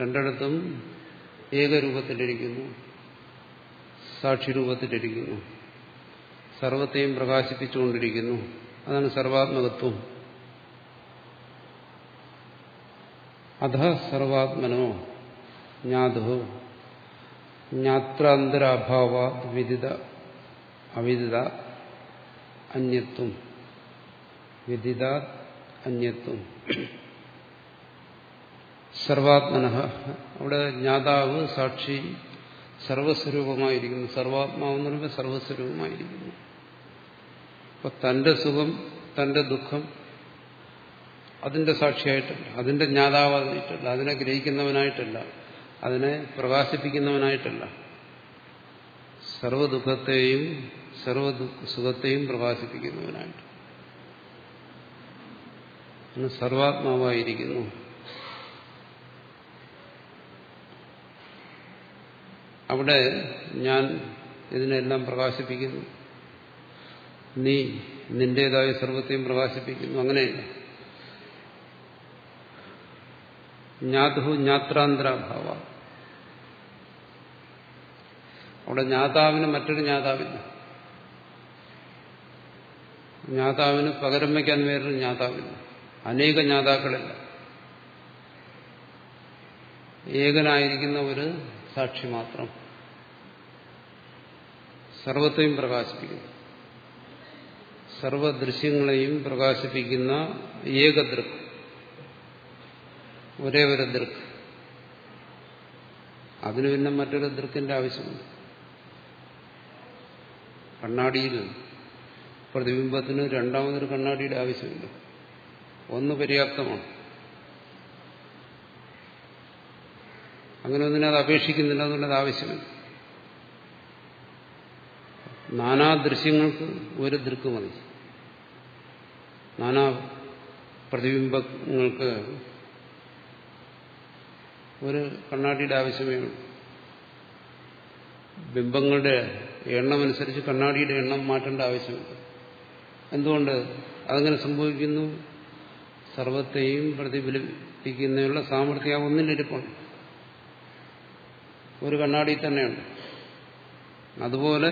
രണ്ടിടത്തും ഏകരൂപത്തിലിരിക്കുന്നു. സാക്ഷിരൂപത്തിലിരിക്കുന്നു. സർവത്തെയും പ്രകാശിപ്പിച്ചുകൊണ്ടിരിക്കുന്നു. അതാണ് സർവാത്മകത്വം. അധ സർവാത്മനോ ജ്ഞാതോ ജ്ഞാത്രാന്തരാഭാവ വിദിത അവിദിത അന്യത്വം. വിദിത അന്യത്വം സർവാത്മന അവിടെ ജ്ഞാതാവ് സാക്ഷി സർവസ്വരൂപമായിരിക്കുന്നു. സർവാത്മാവെന്ന് പറയുമ്പോൾ സർവസ്വരൂപമായിരിക്കുന്നു. അപ്പൊ തന്റെ സുഖം തന്റെ ദുഃഖം അതിന്റെ സാക്ഷിയായിട്ടല്ല. അതിന്റെ ജ്ഞാതാവായിട്ടല്ല. അതിനെ ഗ്രഹിക്കുന്നവനായിട്ടല്ല. അതിനെ പ്രകാശിപ്പിക്കുന്നവനായിട്ടല്ല. സർവദുഃഖത്തെയും സർവ സുഖത്തെയും പ്രകാശിപ്പിക്കുന്നവനായിട്ട്. സർവാത്മാവായിരിക്കുന്നു. അവിടെ ഞാൻ ഇതിനെല്ലാം പ്രകാശിപ്പിക്കുന്നു. നീ നിന്റേതായ സർവത്തെയും പ്രകാശിപ്പിക്കുന്നു. അങ്ങനെയല്ല ജ്ഞാതു ജ്ഞാത്രാന്തരാഭാവ അവിടെ ജ്ഞാതാവിന് മറ്റൊരു ജ്ഞാതാവില്ല. ജ്ഞാതാവിന് പകരം വയ്ക്കാൻ വേറൊരു ജ്ഞാതാവില്ല. അനേക ജ്ഞാതാക്കളില്ല. ഏകനായിരിക്കുന്ന ഒരു സാക്ഷി മാത്രം സർവത്തെയും പ്രകാശിപ്പിക്കുന്നു. സർവദൃശ്യങ്ങളെയും പ്രകാശിപ്പിക്കുന്ന ഏകദൃക് ഒരേ ഒരു ദൃക്. അതിന് പിന്നെ മറ്റൊരു ദൃക്കിന്റെ ആവശ്യമുണ്ട്. കണ്ണാടിയിൽ പ്രതിബിംബത്തിന് രണ്ടാമതൊരു കണ്ണാടിയുടെ ആവശ്യമില്ല. ഒന്ന് പര്യാപ്തമാണ്. അങ്ങനെ ഒന്നിനെ അത് അപേക്ഷിക്കുന്നില്ല എന്നുള്ളത് ആവശ്യമില്ല. നാനാ ദൃശ്യങ്ങൾക്ക് ഒരു ദൃക്ക് മതി. നാനാ പ്രതിബിംബങ്ങൾക്ക് ഒരു കണ്ണാടിയുടെ ആവശ്യമേ ബിംബങ്ങളുടെ എണ്ണമനുസരിച്ച് കണ്ണാടിയുടെ എണ്ണം മാറ്റേണ്ട ആവശ്യമില്ല. എന്തുകൊണ്ട് അതങ്ങനെ സംഭവിക്കുന്നു? സർവത്തെയും പ്രതിഫലിപ്പിക്കുന്നതിനുള്ള സാമർഥ്യം ആ ഒന്നിലിരിപ്പുണ്ട് ഒരു കണ്ണാടി തന്നെയുണ്ട്. അതുപോലെ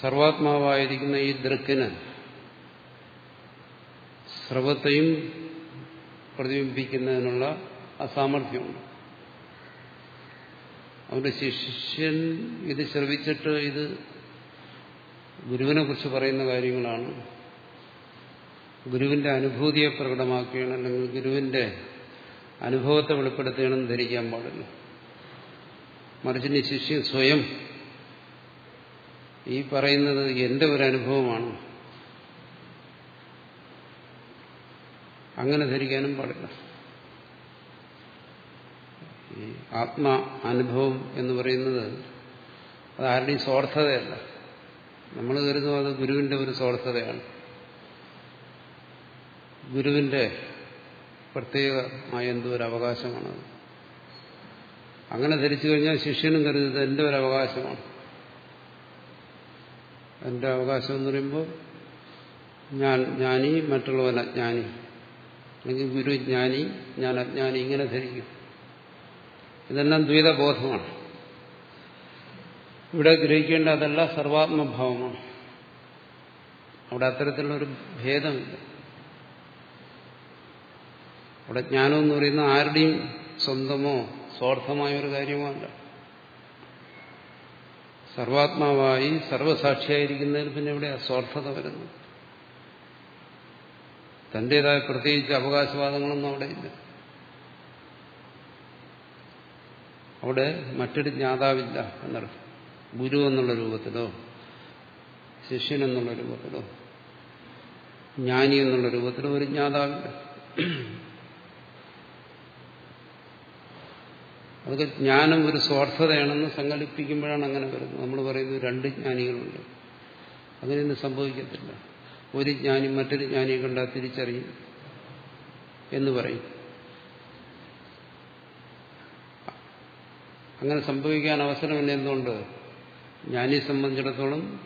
സർവാത്മാവായിരിക്കുന്ന ഈ ദൃക്കിന് സർവത്തെയും പ്രതിബിംബിക്കുന്നതിനുള്ള അസാമർഥ്യമുണ്ട്. അവന്റെ ശിഷ്യൻ ഇത് ശ്രവിച്ചിട്ട് ഇത് ഗുരുവിനെ കുറിച്ച് പറയുന്ന കാര്യങ്ങളാണ്. ഗുരുവിന്റെ അനുഭൂതിയെ പ്രകടമാക്കുകയാണ് അല്ലെങ്കിൽ ഗുരുവിന്റെ അനുഭവത്തെ വെളിപ്പെടുത്തുകയാണെന്ന് ധരിക്കാൻ പാടില്ല. മറിച്ച് ശിഷ്യൻ സ്വയം ഈ പറയുന്നത് എന്റെ ഒരു അനുഭവമാണ്. അങ്ങനെ ധരിക്കാനും പാടില്ല. ഈ ആത്മ അനുഭവം എന്ന് പറയുന്നത് അത് ആരുടെയും സ്വാർത്ഥതയല്ല. നമ്മൾ കരുതും അത് ഗുരുവിന്റെ ഒരു സ്വാർത്ഥതയാണ്. ഗുരുവിന്റെ പ്രത്യേകമായ എന്തോ ഒരു അവകാശമാണത് അങ്ങനെ ധരിച്ചു കഴിഞ്ഞാൽ ശിഷ്യനും കരുതുന്നത് എന്റെ ഒരു അവകാശമാണ്. എന്റെ അവകാശം എന്ന് പറയുമ്പോൾ ഞാൻ ജ്ഞാനി മറ്റുള്ളവൻ അജ്ഞാനി. അല്ലെങ്കിൽ ഗുരു ജ്ഞാനി ഞാൻ അജ്ഞാനി ഇങ്ങനെ ധരിക്കും. ഇതെല്ലാം ദ്വൈതബോധമാണ്. ഇവിടെ ഗ്രഹിക്കേണ്ട അതല്ല സർവാത്മഭാവമാണ്. അവിടെ അത്തരത്തിലുള്ളൊരു ഭേദമില്ല. അവിടെ ജ്ഞാനം എന്ന് പറയുന്നത് ആരുടെയും സ്വന്തമോ സ്വാർത്ഥമായ ഒരു കാര്യമല്ല സർവാത്മാവായി സർവസാക്ഷിയായിരിക്കുന്നതിൽ പിന്നെ ഇവിടെ അസ്വാർത്ഥത വരുന്നു? തന്റേതായ പ്രത്യേകിച്ച് അവകാശവാദങ്ങളൊന്നും അവിടെ ഇല്ല. അവിടെ മറ്റൊരു ജ്ഞാതാവില്ല എന്നർത്ഥം. ഗുരു എന്നുള്ള രൂപത്തിലോ ശിഷ്യൻ എന്നുള്ള രൂപത്തിലോ ജ്ഞാനി എന്നുള്ള രൂപത്തിലോ ഒരു ജ്ഞാതാവില്ല. അതൊക്കെ ജ്ഞാനം ഒരു സ്വാർത്ഥതയാണെന്ന് സങ്കല്പിക്കുമ്പോഴാണ് അങ്ങനെ വരുന്നത്. നമ്മൾ പറയുന്നത് രണ്ട് ജ്ഞാനികളുണ്ട്. അങ്ങനെയൊന്നും സംഭവിക്കത്തില്ല. ഒരു ജ്ഞാനി മറ്റൊരു ജ്ഞാനിയെ കണ്ടാൽ തിരിച്ചറിയും എന്ന് പറയും. അങ്ങനെ സംഭവിക്കാൻ അവസരമില്ല എന്തുകൊണ്ട്? ജ്ഞാനിയെ സംബന്ധിച്ചിടത്തോളം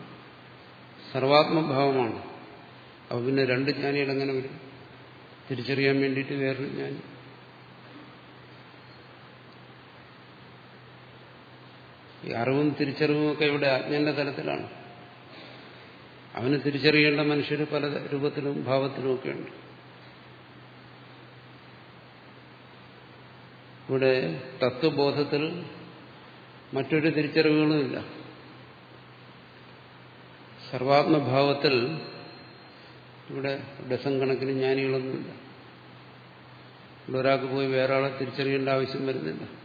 സർവാത്മഭാവമാണ്. അപ്പൊ പിന്നെ രണ്ട് ജ്ഞാനികൾ എങ്ങനെ വരും? തിരിച്ചറിയാൻ വേണ്ടിയിട്ട് വേറൊരു ജ്ഞാനി. ഈ അറിവും തിരിച്ചറിവും ഒക്കെ ഇവിടെ ആജ്ഞന്റെ തലത്തിലാണ്. അവന് തിരിച്ചറിയേണ്ട മനുഷ്യർ പല രൂപത്തിലും ഭാവത്തിലും ഒക്കെ ഉണ്ട്. ഇവിടെ തത്വബോധത്തിൽ മറ്റൊരു തിരിച്ചറിവുകളുമില്ല സർവാത്മഭാവത്തിൽ ഇവിടെ ഡസൻ കണക്കിന് ജ്ഞാനികളൊന്നുമില്ല. ഇവിടെ ഒരാൾക്ക് പോയി വേറെ ആളെ തിരിച്ചറിയേണ്ട ആവശ്യം വരുന്നില്ല.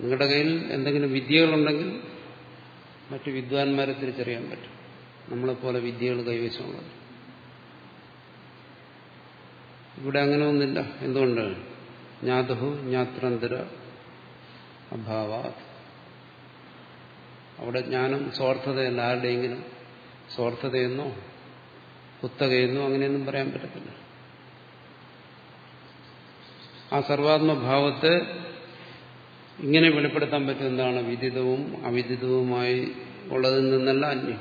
നിങ്ങളുടെ കയ്യിൽ എന്തെങ്കിലും വിദ്യകളുണ്ടെങ്കിൽ മറ്റു വിദ്വാൻമാരെ തിരിച്ചറിയാൻ പറ്റും. നമ്മളെപ്പോലെ വിദ്യകൾ കൈവശമുള്ളത്. ഇവിടെ അങ്ങനെ ഒന്നില്ല. എന്തുകൊണ്ട്? ജ്ഞാതഹു ജ്ഞാത്രന്തര അഭാവ അവിടെ ജ്ഞാനം സ്വാർത്ഥതയല്ല. ആരുടെയെങ്കിലും സ്വാർത്ഥതയെന്നോ കുത്തകയെന്നോ അങ്ങനെയൊന്നും പറയാൻ പറ്റത്തില്ല. ആ സർവാത്മഭാവത്തെ ഇങ്ങനെ വെളിപ്പെടുത്താൻ പറ്റും എന്താണ് വിദിതവും അവിദിതവുമായി ഉള്ളതിൽ നിന്നല്ല അന്യം.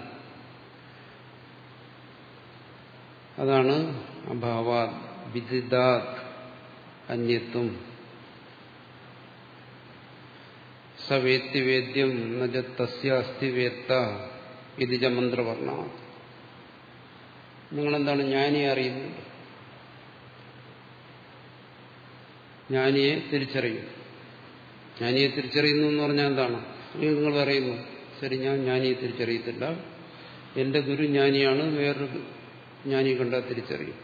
അതാണ് അഭാവാ വിദിതാത് അന്യത്വം. സവേത്തിവേദ്യം നജ തസ്യ വേത്ത ഇതിജ മന്ത്രവർണ നിങ്ങളെന്താണ് ജ്ഞാനിയെ അറിയുന്നത്? ജ്ഞാനിയെ തിരിച്ചറിയും ജ്ഞാനിയെ തിരിച്ചറിയുന്നു എന്ന് പറഞ്ഞാൽ എന്താണ്? നിങ്ങൾ പറയുന്നു ശരി ഞാൻ ജ്ഞാനിയെ തിരിച്ചറിയത്തില്ല. എന്റെ ഗുരു ജ്ഞാനിയാണ് വേറൊരു ജ്ഞാനി കണ്ടാൽ തിരിച്ചറിയും.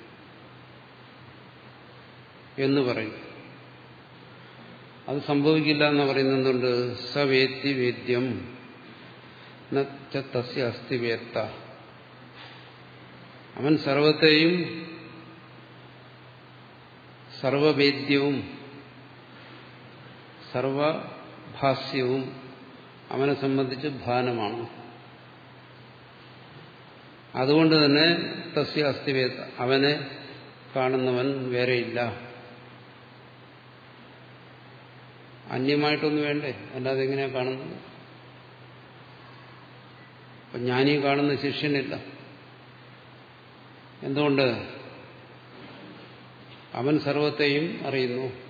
എന്ന് പറയും. അത് സംഭവിക്കില്ല എന്ന് പറയുന്നുണ്ട്. എന്തുകൊണ്ട് സവേത്തി വേദ്യം തസ്യ അസ്ഥി വേത്ത. അവൻ സർവത്തെയും സർവവേദ്യവും സർവഭാസ്യവും അവനെ സംബന്ധിച്ച് ഭാനമാണ് അതുകൊണ്ട് തന്നെ തസ്യ അസ്ഥിവേ അവനെ കാണുന്നവൻ വേറെയില്ല. അന്യമായിട്ടൊന്നും വേണ്ടേ? അല്ലാതെ എങ്ങനെയാ കാണുന്നത്? അപ്പൊ ജ്ഞാനി കാണുന്ന ശിഷ്യനില്ല. എന്തുകൊണ്ട്? അവൻ സർവത്തെയും അറിയുന്നു.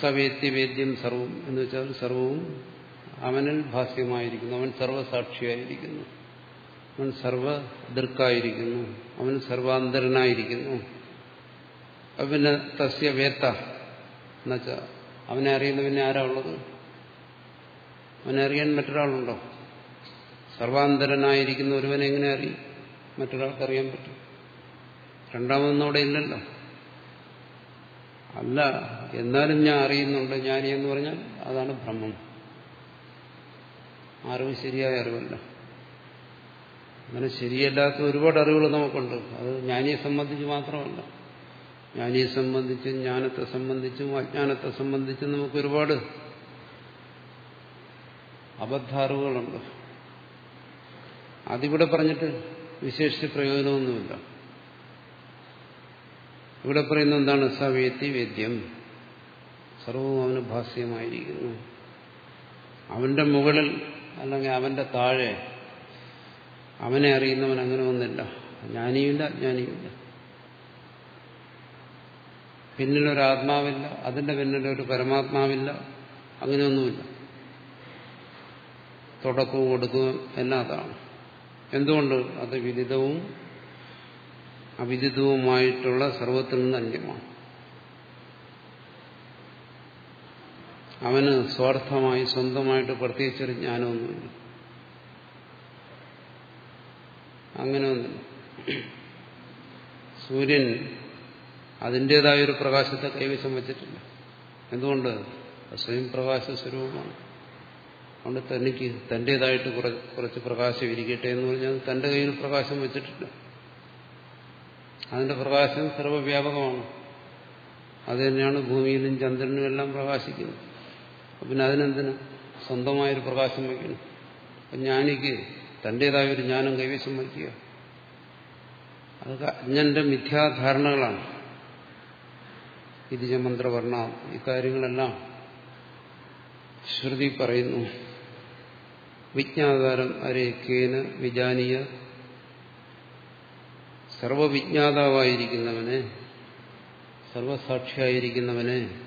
സവേത്തി വേദ്യം സർവം എന്ന് വെച്ചാൽ സർവവും അവനിൽ ഭാസ്യമായിരിക്കുന്നു. അവൻ സർവസാക്ഷിയായിരിക്കുന്നു. അവൻ സർവദൃക്കായിരിക്കുന്നു അവൻ സർവാന്തരനായിരിക്കുന്നു. അവന് തസ്യ വേത്ത എന്നുവെച്ചാൽ അവനെ അറിയുന്ന പിന്നെ ആരാ ഉള്ളത്? അവനെ അറിയാൻ മറ്റൊരാളുണ്ടോ? സർവാന്തരനായിരിക്കുന്ന ഒരുവനെ എങ്ങനെ അറിയും? മറ്റൊരാൾക്ക് അറിയാൻ പറ്റും. രണ്ടാമതൊന്നും അവിടെ ഇല്ലല്ലോ. അല്ല എന്നാലും ഞാൻ അറിയുന്നുണ്ട്. ജ്ഞാനി എന്ന് പറഞ്ഞാൽ അതാണ് ഭ്രമം അറിവ് ശരിയായ അറിവല്ല. അങ്ങനെ ശരിയല്ലാത്ത ഒരുപാട് അറിവുകൾ നമുക്കുണ്ട്. അത് ജ്ഞാനിയെ സംബന്ധിച്ച് മാത്രമല്ല. ജ്ഞാനിയെ സംബന്ധിച്ചും ജ്ഞാനത്തെ സംബന്ധിച്ചും അജ്ഞാനത്തെ സംബന്ധിച്ചും നമുക്ക് ഒരുപാട് അബദ്ധാറിവുകളുണ്ട്. അതിവിടെ പറഞ്ഞിട്ട് വിശേഷിച്ച് പ്രയോജനമൊന്നുമില്ല. ഇവിടെ പറയുന്ന എന്താണ്? സവേത്തി വേദ്യം. സർവവും അവന് ഭാസ്യമായിരിക്കുന്നു. അവന്റെ മുകളിൽ അല്ലെങ്കിൽ അവന്റെ താഴെ അവനെ അറിയുന്നവൻ അങ്ങനെ ഒന്നില്ല ജ്ഞാനിയുമില്ല അജ്ഞാനിയുമില്ല. പിന്നിലൊരാത്മാവില്ല അതിന്റെ പിന്നിലൊരു പരമാത്മാവില്ല അങ്ങനെയൊന്നുമില്ല തുടക്കവും കൊടുക്കുകയും എല്ലാം അതാണ്. എന്തുകൊണ്ട്? അത് വിദിതവും അവിദിതവുമായിട്ടുള്ള സർവത്തിൽ നിന്ന് അന്യമാണ് അവന് സ്വാർത്ഥമായി സ്വന്തമായിട്ട് പ്രത്യേകിച്ചൊരു ജ്ഞാനമൊന്നുമില്ല. അങ്ങനെ സൂര്യൻ അതിന്റെതായ ഒരു പ്രകാശത്തെ കൈവശം വച്ചിട്ടില്ല. എന്തുകൊണ്ട്? സ്വയം പ്രകാശ സ്വരൂപമാണ്. അതുകൊണ്ട് തനിക്ക് തന്റെതായിട്ട് കുറച്ച് പ്രകാശം ഇരിക്കട്ടെ എന്ന് പറഞ്ഞാൽ തന്റെ കയ്യിൽ പ്രകാശം വെച്ചിട്ടില്ല. അതിന്റെ പ്രകാശം സർവവ്യാപകമാണ്. അത് തന്നെയാണ് ഭൂമിയിലും ചന്ദ്രനും എല്ലാം പ്രകാശിക്കുന്നത്. പിന്നെ അതിനെന്തിന്? സ്വന്തമായൊരു പ്രകാശം വയ്ക്കണം. അപ്പം ജ്ഞാനിക്ക് തന്റേതായ ഒരു ജ്ഞാനം കൈവശം വയ്ക്കുക. അതൊക്കെ അജ്ഞന്റെ മിഥ്യാധാരണകളാണ്. ഇതിജ മന്ത്രവർണ. ഇക്കാര്യങ്ങളെല്ലാം ശ്രുതി പറയുന്നു. വിജ്ഞാതാരം അരേ കേന വിജാനീയ സർവവിജ്ഞാതാവായിരിക്കുന്നവനെ സർവസാക്ഷിയായിരിക്കുന്നവനെ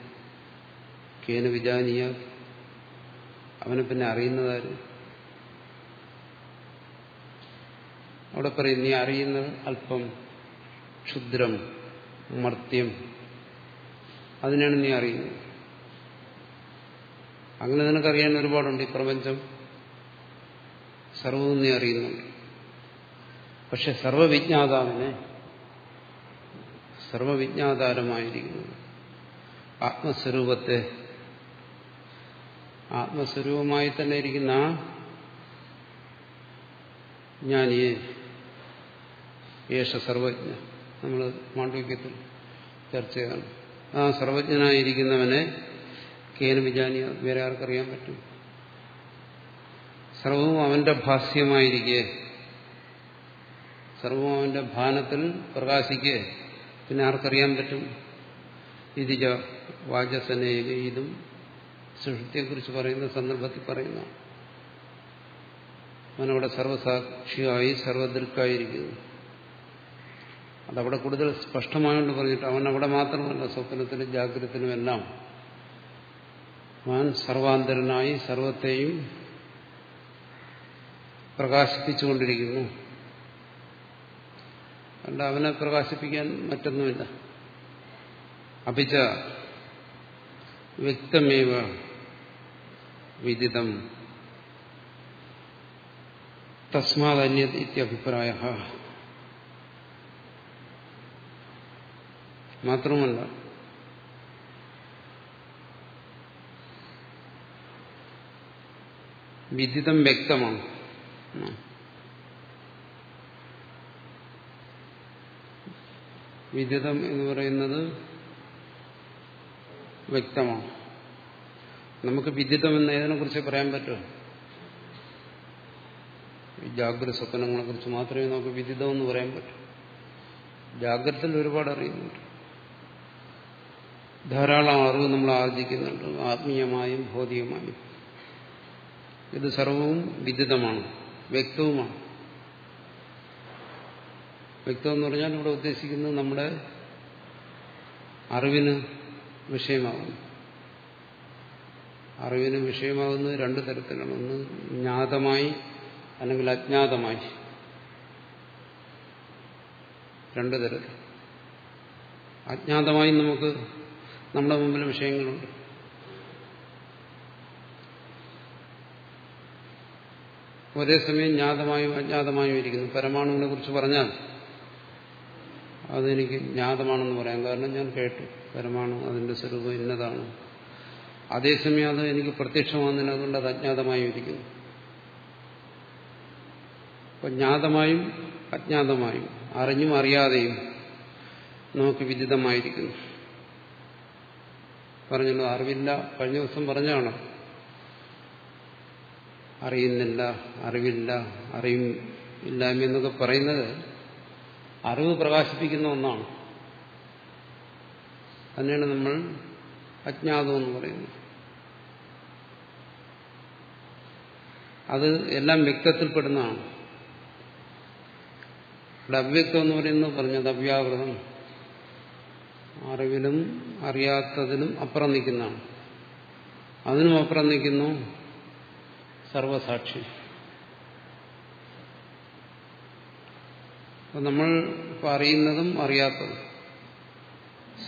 കേന വിജാനീയ അവനെ പിന്നെ അറിയുന്നതാര്? അവിടെ പറയും നീ അറിയുന്നത് അല്പം ക്ഷുദ്രം മർത്യം. അതിനാണ് നീ അറിയുന്നത്. അങ്ങനെ നിനക്കറിയാൻ ഒരുപാടുണ്ട് ഈ പ്രപഞ്ചം. സർവവും നീ അറിയുന്നുണ്ട്. പക്ഷെ സർവവിജ്ഞാതാവിനെ സർവവിജ്ഞാതാരമായിരിക്കുന്നത് ആത്മസ്വരൂപത്തെ ആത്മസ്വരൂപമായി തന്നെ ഇരിക്കുന്ന ആ ജ്ഞാനിയെ യേശ സർവജ്ഞ നമ്മൾ മാണ്ഡവ്യത്തിൽ ചർച്ച ചെയ്താണ്. ആ സർവജ്ഞനായിരിക്കുന്നവനെ കേന വിജാനിയ വേറെ ആർക്കറിയാൻ പറ്റും? സർവവും അവന്റെ ഭാസ്യമായിരിക്കെ അവന്റെ ഭാനത്തിൽ പ്രകാശിക്കുക പിന്നെ ആർക്കറിയാൻ പറ്റും? ഇതിജ വാചസനേക ഇതും സൃഷ്ടിയെക്കുറിച്ച് പറയുന്ന സന്ദർഭത്തിൽ പറയുന്ന. അവനവിടെ സർവസാക്ഷിയായി സർവദൃക്കായിരിക്കുന്നു അതവിടെ കൂടുതൽ സ്പഷ്ടമായോണ്ട് പറഞ്ഞിട്ട് അവൻ അവിടെ മാത്രമല്ല സ്വപ്നത്തിനും ജാഗ്രതത്തിനും എല്ലാം. അവൻ സർവാന്തരനായി സർവത്തെയും പ്രകാശിപ്പിച്ചുകൊണ്ടിരിക്കുന്നു. അല്ല അവനെ പ്രകാശിപ്പിക്കാൻ മറ്റൊന്നുമില്ല. അപിച്ച വ്യക്തമേവ വിദിതം. തസ്മാതന്യത് ഇത്യഭിപ്രായ മാത്രമല്ല വിദിതം വ്യക്തമാണ്. വിദിതം എന്ന് പറയുന്നത് വ്യക്തമാണ്. നമുക്ക് വിദിതം എന്ന് ഏതിനെ കുറിച്ച് പറയാൻ പറ്റുമോ? ജാഗ്രത സ്വപ്നങ്ങളെ കുറിച്ച് മാത്രമേ നമുക്ക് വിദിതം എന്ന് പറയാൻ പറ്റൂ. ജാഗ്രതയിൽ ഒരുപാട് അറിയുന്നുണ്ട്. ധാരാളം അറിവ് നമ്മൾ ആർജിക്കുന്നുണ്ട്. ആത്മീയമായും ഭൗതികമായും ഇത് സർവവും വിദിതമാണ് വ്യക്തവുമാണ്. വ്യക്തം എന്ന് പറഞ്ഞാൽ ഇവിടെ ഉദ്ദേശിക്കുന്നത് നമ്മുടെ അറിവിന് വിഷയമാകുന്നു. അറിവിന് വിഷയമാകുന്നത് രണ്ടു തരത്തിലാണ്. ഒന്ന് ജ്ഞാതമായി അല്ലെങ്കിൽ അജ്ഞാതമായി. രണ്ടു തരത്തിൽ. അജ്ഞാതമായി നമുക്ക് നമ്മുടെ മുമ്പിൽ വിഷയങ്ങളുണ്ട്. ഒരേ സമയം ജ്ഞാതമായും അജ്ഞാതമായും ഇരിക്കുന്നു. പരമാണുവിനെ കുറിച്ച് പറഞ്ഞാൽ അതെനിക്ക് ജ്ഞാതമാണെന്ന് പറയാം. കാരണം ഞാൻ കേട്ടു. പരമാണ് അതിന്റെ സ്വരൂപം ഇന്നതാണ്. അതേസമയം അത് എനിക്ക് പ്രത്യക്ഷമാകുന്നതിന് അതുകൊണ്ട് അത് അജ്ഞാതമായും ഇരിക്കുന്നു. ജ്ഞാതമായും അജ്ഞാതമായും അറിഞ്ഞും അറിയാതെയും നമുക്ക് വിദിതമായിരിക്കുന്നു. പറഞ്ഞല്ലോ അറിവില്ല. കഴിഞ്ഞ ദിവസം പറഞ്ഞാണ് അറിയുന്നില്ല അറിവില്ല അറിയും ഇല്ലായ്മ എന്നൊക്കെ പറയുന്നത് അറിവ് പ്രകാശിപ്പിക്കുന്ന ഒന്നാണ്. അതിനാണ് നമ്മൾ അജ്ഞാതം എന്ന് പറയുന്നത്. അത് എല്ലാം വ്യക്തത്തിൽപ്പെടുന്നതാണ്. ഇവിടെ അവ്യക്തം എന്ന് പറയുന്നത് പറഞ്ഞത് അവ്യാകൃതം. അറിവിലും അറിയാത്തതിനും അപ്പുറം നിൽക്കുന്നതാണ്. അതിനും അപ്പുറം നിൽക്കുന്നു സർവസാക്ഷി. അപ്പം നമ്മൾ ഇപ്പം അറിയുന്നതും അറിയാത്തതും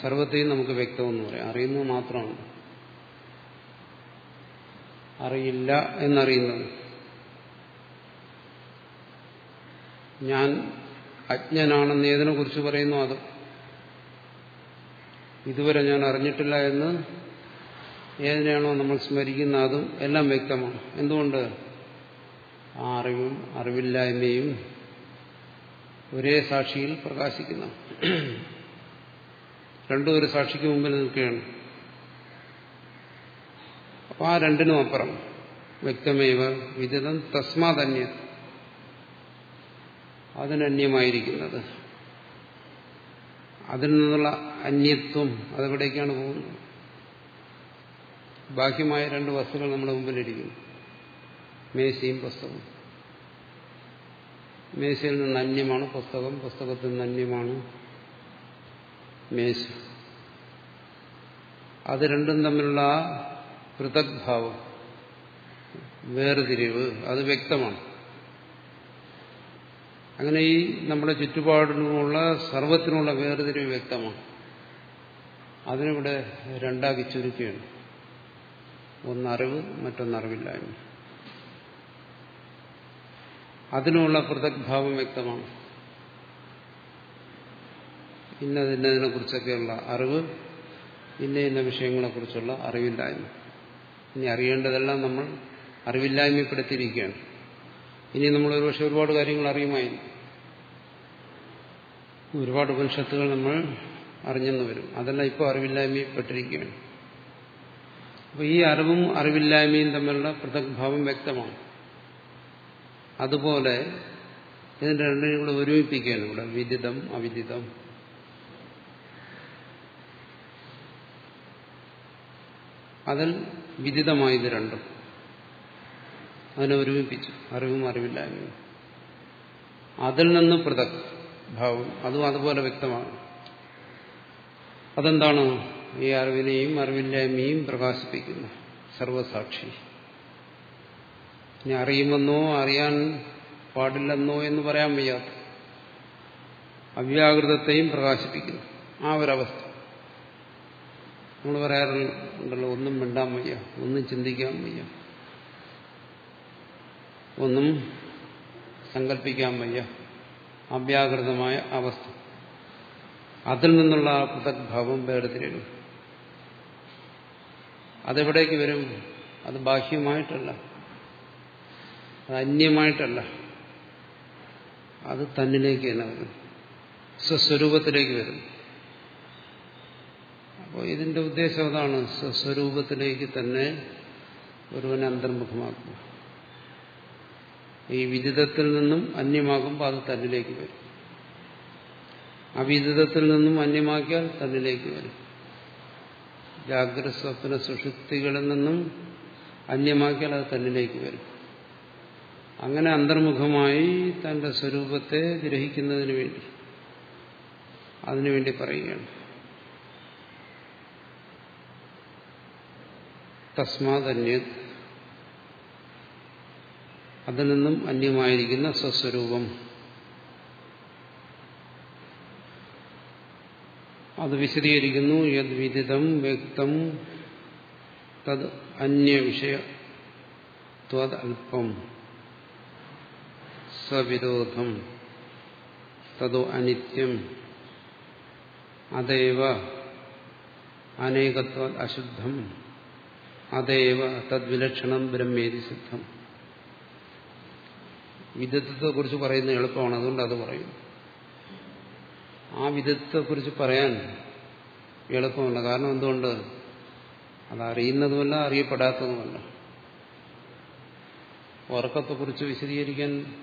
സർവത്തെയും നമുക്ക് വ്യക്തമെന്ന് പറയാം. അറിയുന്നത് മാത്രമാണ്. അറിയില്ല എന്നറിയുന്നത്. ഞാൻ അജ്ഞനാണെന്ന് ഏതിനെ കുറിച്ച് പറയുന്നു അത്? ഇതുവരെ ഞാൻ അറിഞ്ഞിട്ടില്ല എന്ന് ഏതിനെയാണോ നമ്മൾ സ്മരിക്കുന്ന അതും എല്ലാം വ്യക്തമാണ്. എന്തുകൊണ്ട്? ആ അറിവും അറിവില്ലായ്മയും ഒരേ സാക്ഷിയിൽ പ്രകാശിക്കുന്ന. രണ്ടും ഒരു സാക്ഷിക്ക് മുമ്പിൽ നിൽക്കുകയാണ്. അപ്പൊ ആ രണ്ടിനും അപ്പുറം വ്യക്തമേവ വിദിതം തസ്മാതന്യ അതിനന്യമായിരിക്കുന്നത്. അതിൽ നിന്നുള്ള അന്യത്വം അതെവിടേക്കാണ് പോകുന്നത്? ബാഹ്യമായ രണ്ട് വസ്തുക്കൾ നമ്മുടെ മുമ്പിലിരിക്കുന്നു മേശയും പുസ്തകവും മേശയിൽ നിന്ന് അന്യമാണ് പുസ്തകം. പുസ്തകത്തിൽ നിന്ന് അന്യമാണ് മേശ. അത് രണ്ടും തമ്മിലുള്ള ആ പൃഥക്ഭാവം വേർതിരിവ് അത് വ്യക്തമാണ്. അങ്ങനെ ഈ നമ്മുടെ ചുറ്റുപാടിനുമുള്ള സർവത്തിനുള്ള വേർതിരിവ് വ്യക്തമാണ്. അതിനിവിടെ രണ്ടാക്കി ചുരുക്കുകയാണ് ഒന്നറിവ് മറ്റൊന്നറിവില്ലായ്മ അതിനുള്ള പൃഥക്ഭാവം വ്യക്തമാണ്. ഇന്നതിന്നതിനെ കുറിച്ചൊക്കെയുള്ള അറിവ് ഇന്ന ഇന്ന വിഷയങ്ങളെക്കുറിച്ചുള്ള അറിവില്ലായ്മ. ഇനി അറിയേണ്ടതെല്ലാം നമ്മൾ അറിവില്ലായ്മപ്പെടുത്തിയിരിക്കുകയാണ്. ഇനി നമ്മൾ ഒരുപക്ഷെ ഒരുപാട് കാര്യങ്ങൾ അറിയുമായിരുന്നു. ഒരുപാട് ഉപനിഷത്തുകൾ നമ്മൾ അറിഞ്ഞെന്ന് വരും. അതെല്ലാം ഇപ്പോൾ അറിവില്ലായ്മപ്പെട്ടിരിക്കുകയാണ് അപ്പോൾ ഈ അറിവും അറിവില്ലായ്മയും തമ്മിലുള്ള പൃഥക്ഭാവം വ്യക്തമാണ്. അതുപോലെ ഇതിന്റെ രണ്ടിനും കൂടെ ഒരുമിപ്പിക്കുകയാണ് ഇവിടെ. വിദിതം അവിദിതം. അതിൽ വിദിതമായത് രണ്ടും. അതിനെ ഒരുമിപ്പിച്ചു. അറിവും അറിവില്ലായ്മയും. അതിൽ നിന്ന് പൃഥക് ഭാവം. അതും അതുപോലെ വ്യക്തമാണ്. അതെന്താണ്? ഈ അറിവിനെയും അറിവില്ലായ്മയും പ്രകാശിപ്പിക്കുന്നു. സർവസാക്ഷി ഇനി അറിയുമെന്നോ അറിയാൻ പാടില്ലെന്നോ എന്ന് പറയാൻ വയ്യാത്ത അവ്യാകൃതത്തെയും പ്രകാശിപ്പിക്കുന്നു. ആ ഒരവസ്ഥ. നമ്മൾ പറയാറുണ്ടല്ലോ ഒന്നും മിണ്ടാൻ വയ്യ ഒന്നും ചിന്തിക്കാൻ വയ്യ ഒന്നും സങ്കല്പിക്കാൻ വയ്യ. അവ്യാകൃതമായ അവസ്ഥ. അതിൽ നിന്നുള്ള ആ പൃഥക്ഭാവം വേർതിരിവ് അതെവിടേക്ക് വരും? അത് ബാഹ്യമായിട്ടല്ല. അന്യമായിട്ടല്ല. അത് തന്നിലേക്ക് തന്നെ വരും സ്വസ്വരൂപത്തിലേക്ക് വരും അപ്പോൾ ഇതിന്റെ ഉദ്ദേശം അതാണ്. സ്വസ്വരൂപത്തിലേക്ക് തന്നെ ഒരുവനെ അന്തർമുഖമാക്കുക ഈ വിദിതത്തിൽ നിന്നും അന്യമാകുമ്പോൾ അത് തന്നിലേക്ക് വരും. അവിദിതത്തിൽ നിന്നും അന്യമാക്കിയാൽ തന്നിലേക്ക് വരും. ജാഗ്രത സ്വപ്ന സുഷുപ്തികളിൽ നിന്നും അന്യമാക്കിയാൽ അത് തന്നിലേക്ക് വരും. അങ്ങനെ അന്തർമുഖമായി തന്റെ സ്വരൂപത്തെ ഗ്രഹിക്കുന്നതിന് വേണ്ടി അതിനുവേണ്ടി പറയുകയാണ്. തസ്മാതന്യ അതിൽ നിന്നും അന്യമായിരിക്കുന്ന സ്വസ്വരൂപം. അത് വിശദീകരിക്കുന്നു യത് വിദിതം വ്യക്തം തത് അന്യവിഷയ ത്വത് അല്പം സവിരോധം തതോ അനിത്യം. അതേവ അനേകത്വ അശുദ്ധം. അതേവ തദ്വിലക്ഷണം ബ്രഹ്മേതി സിദ്ധം. വിദഗ്ധത്തെക്കുറിച്ച് പറയുന്നത് എളുപ്പമാണ് അതുകൊണ്ട് അത് പറയും. ആ വിദഗ്ധത്തെക്കുറിച്ച് പറയാൻ എളുപ്പമല്ല. കാരണം എന്തുകൊണ്ട്? അത് അറിയുന്നതുമല്ല അറിയപ്പെടാത്തതുമല്ല. ഉറക്കത്തെക്കുറിച്ച് വിശദീകരിക്കാൻ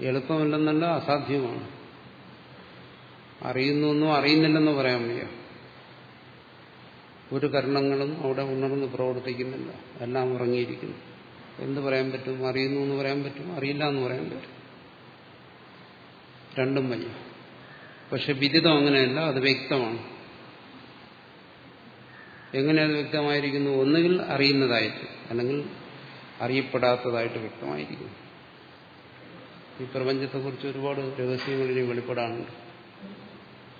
എളുപ്പമല്ലെന്നല്ല അസാധ്യമാണ്. അറിയുന്നൊന്നും അറിയുന്നില്ലെന്ന് പറയാൻ വയ്യ. ഒരു കരണങ്ങളും അവിടെ ഉണർന്ന് പ്രവർത്തിക്കുന്നില്ല. എല്ലാം ഉറങ്ങിയിരിക്കുന്നു. എന്ത് പറയാൻ പറ്റും? അറിയുന്നു എന്ന് പറയാൻ പറ്റും? അറിയില്ല എന്ന് പറയാൻ പറ്റും. രണ്ടും വയ്യ. പക്ഷെ വിദിതം അങ്ങനെയല്ല അത് വ്യക്തമാണ്. എങ്ങനെ അത് വ്യക്തമായിരിക്കുന്നു? ഒന്നുകിൽ അറിയുന്നതായിട്ട് അല്ലെങ്കിൽ അറിയപ്പെടാത്തതായിട്ട് വ്യക്തമായിരിക്കുന്നു. ഈ പ്രപഞ്ചത്തെക്കുറിച്ച് ഒരുപാട് രഹസ്യങ്ങൾ ഇനി വെളിപ്പെടാനുണ്ട്.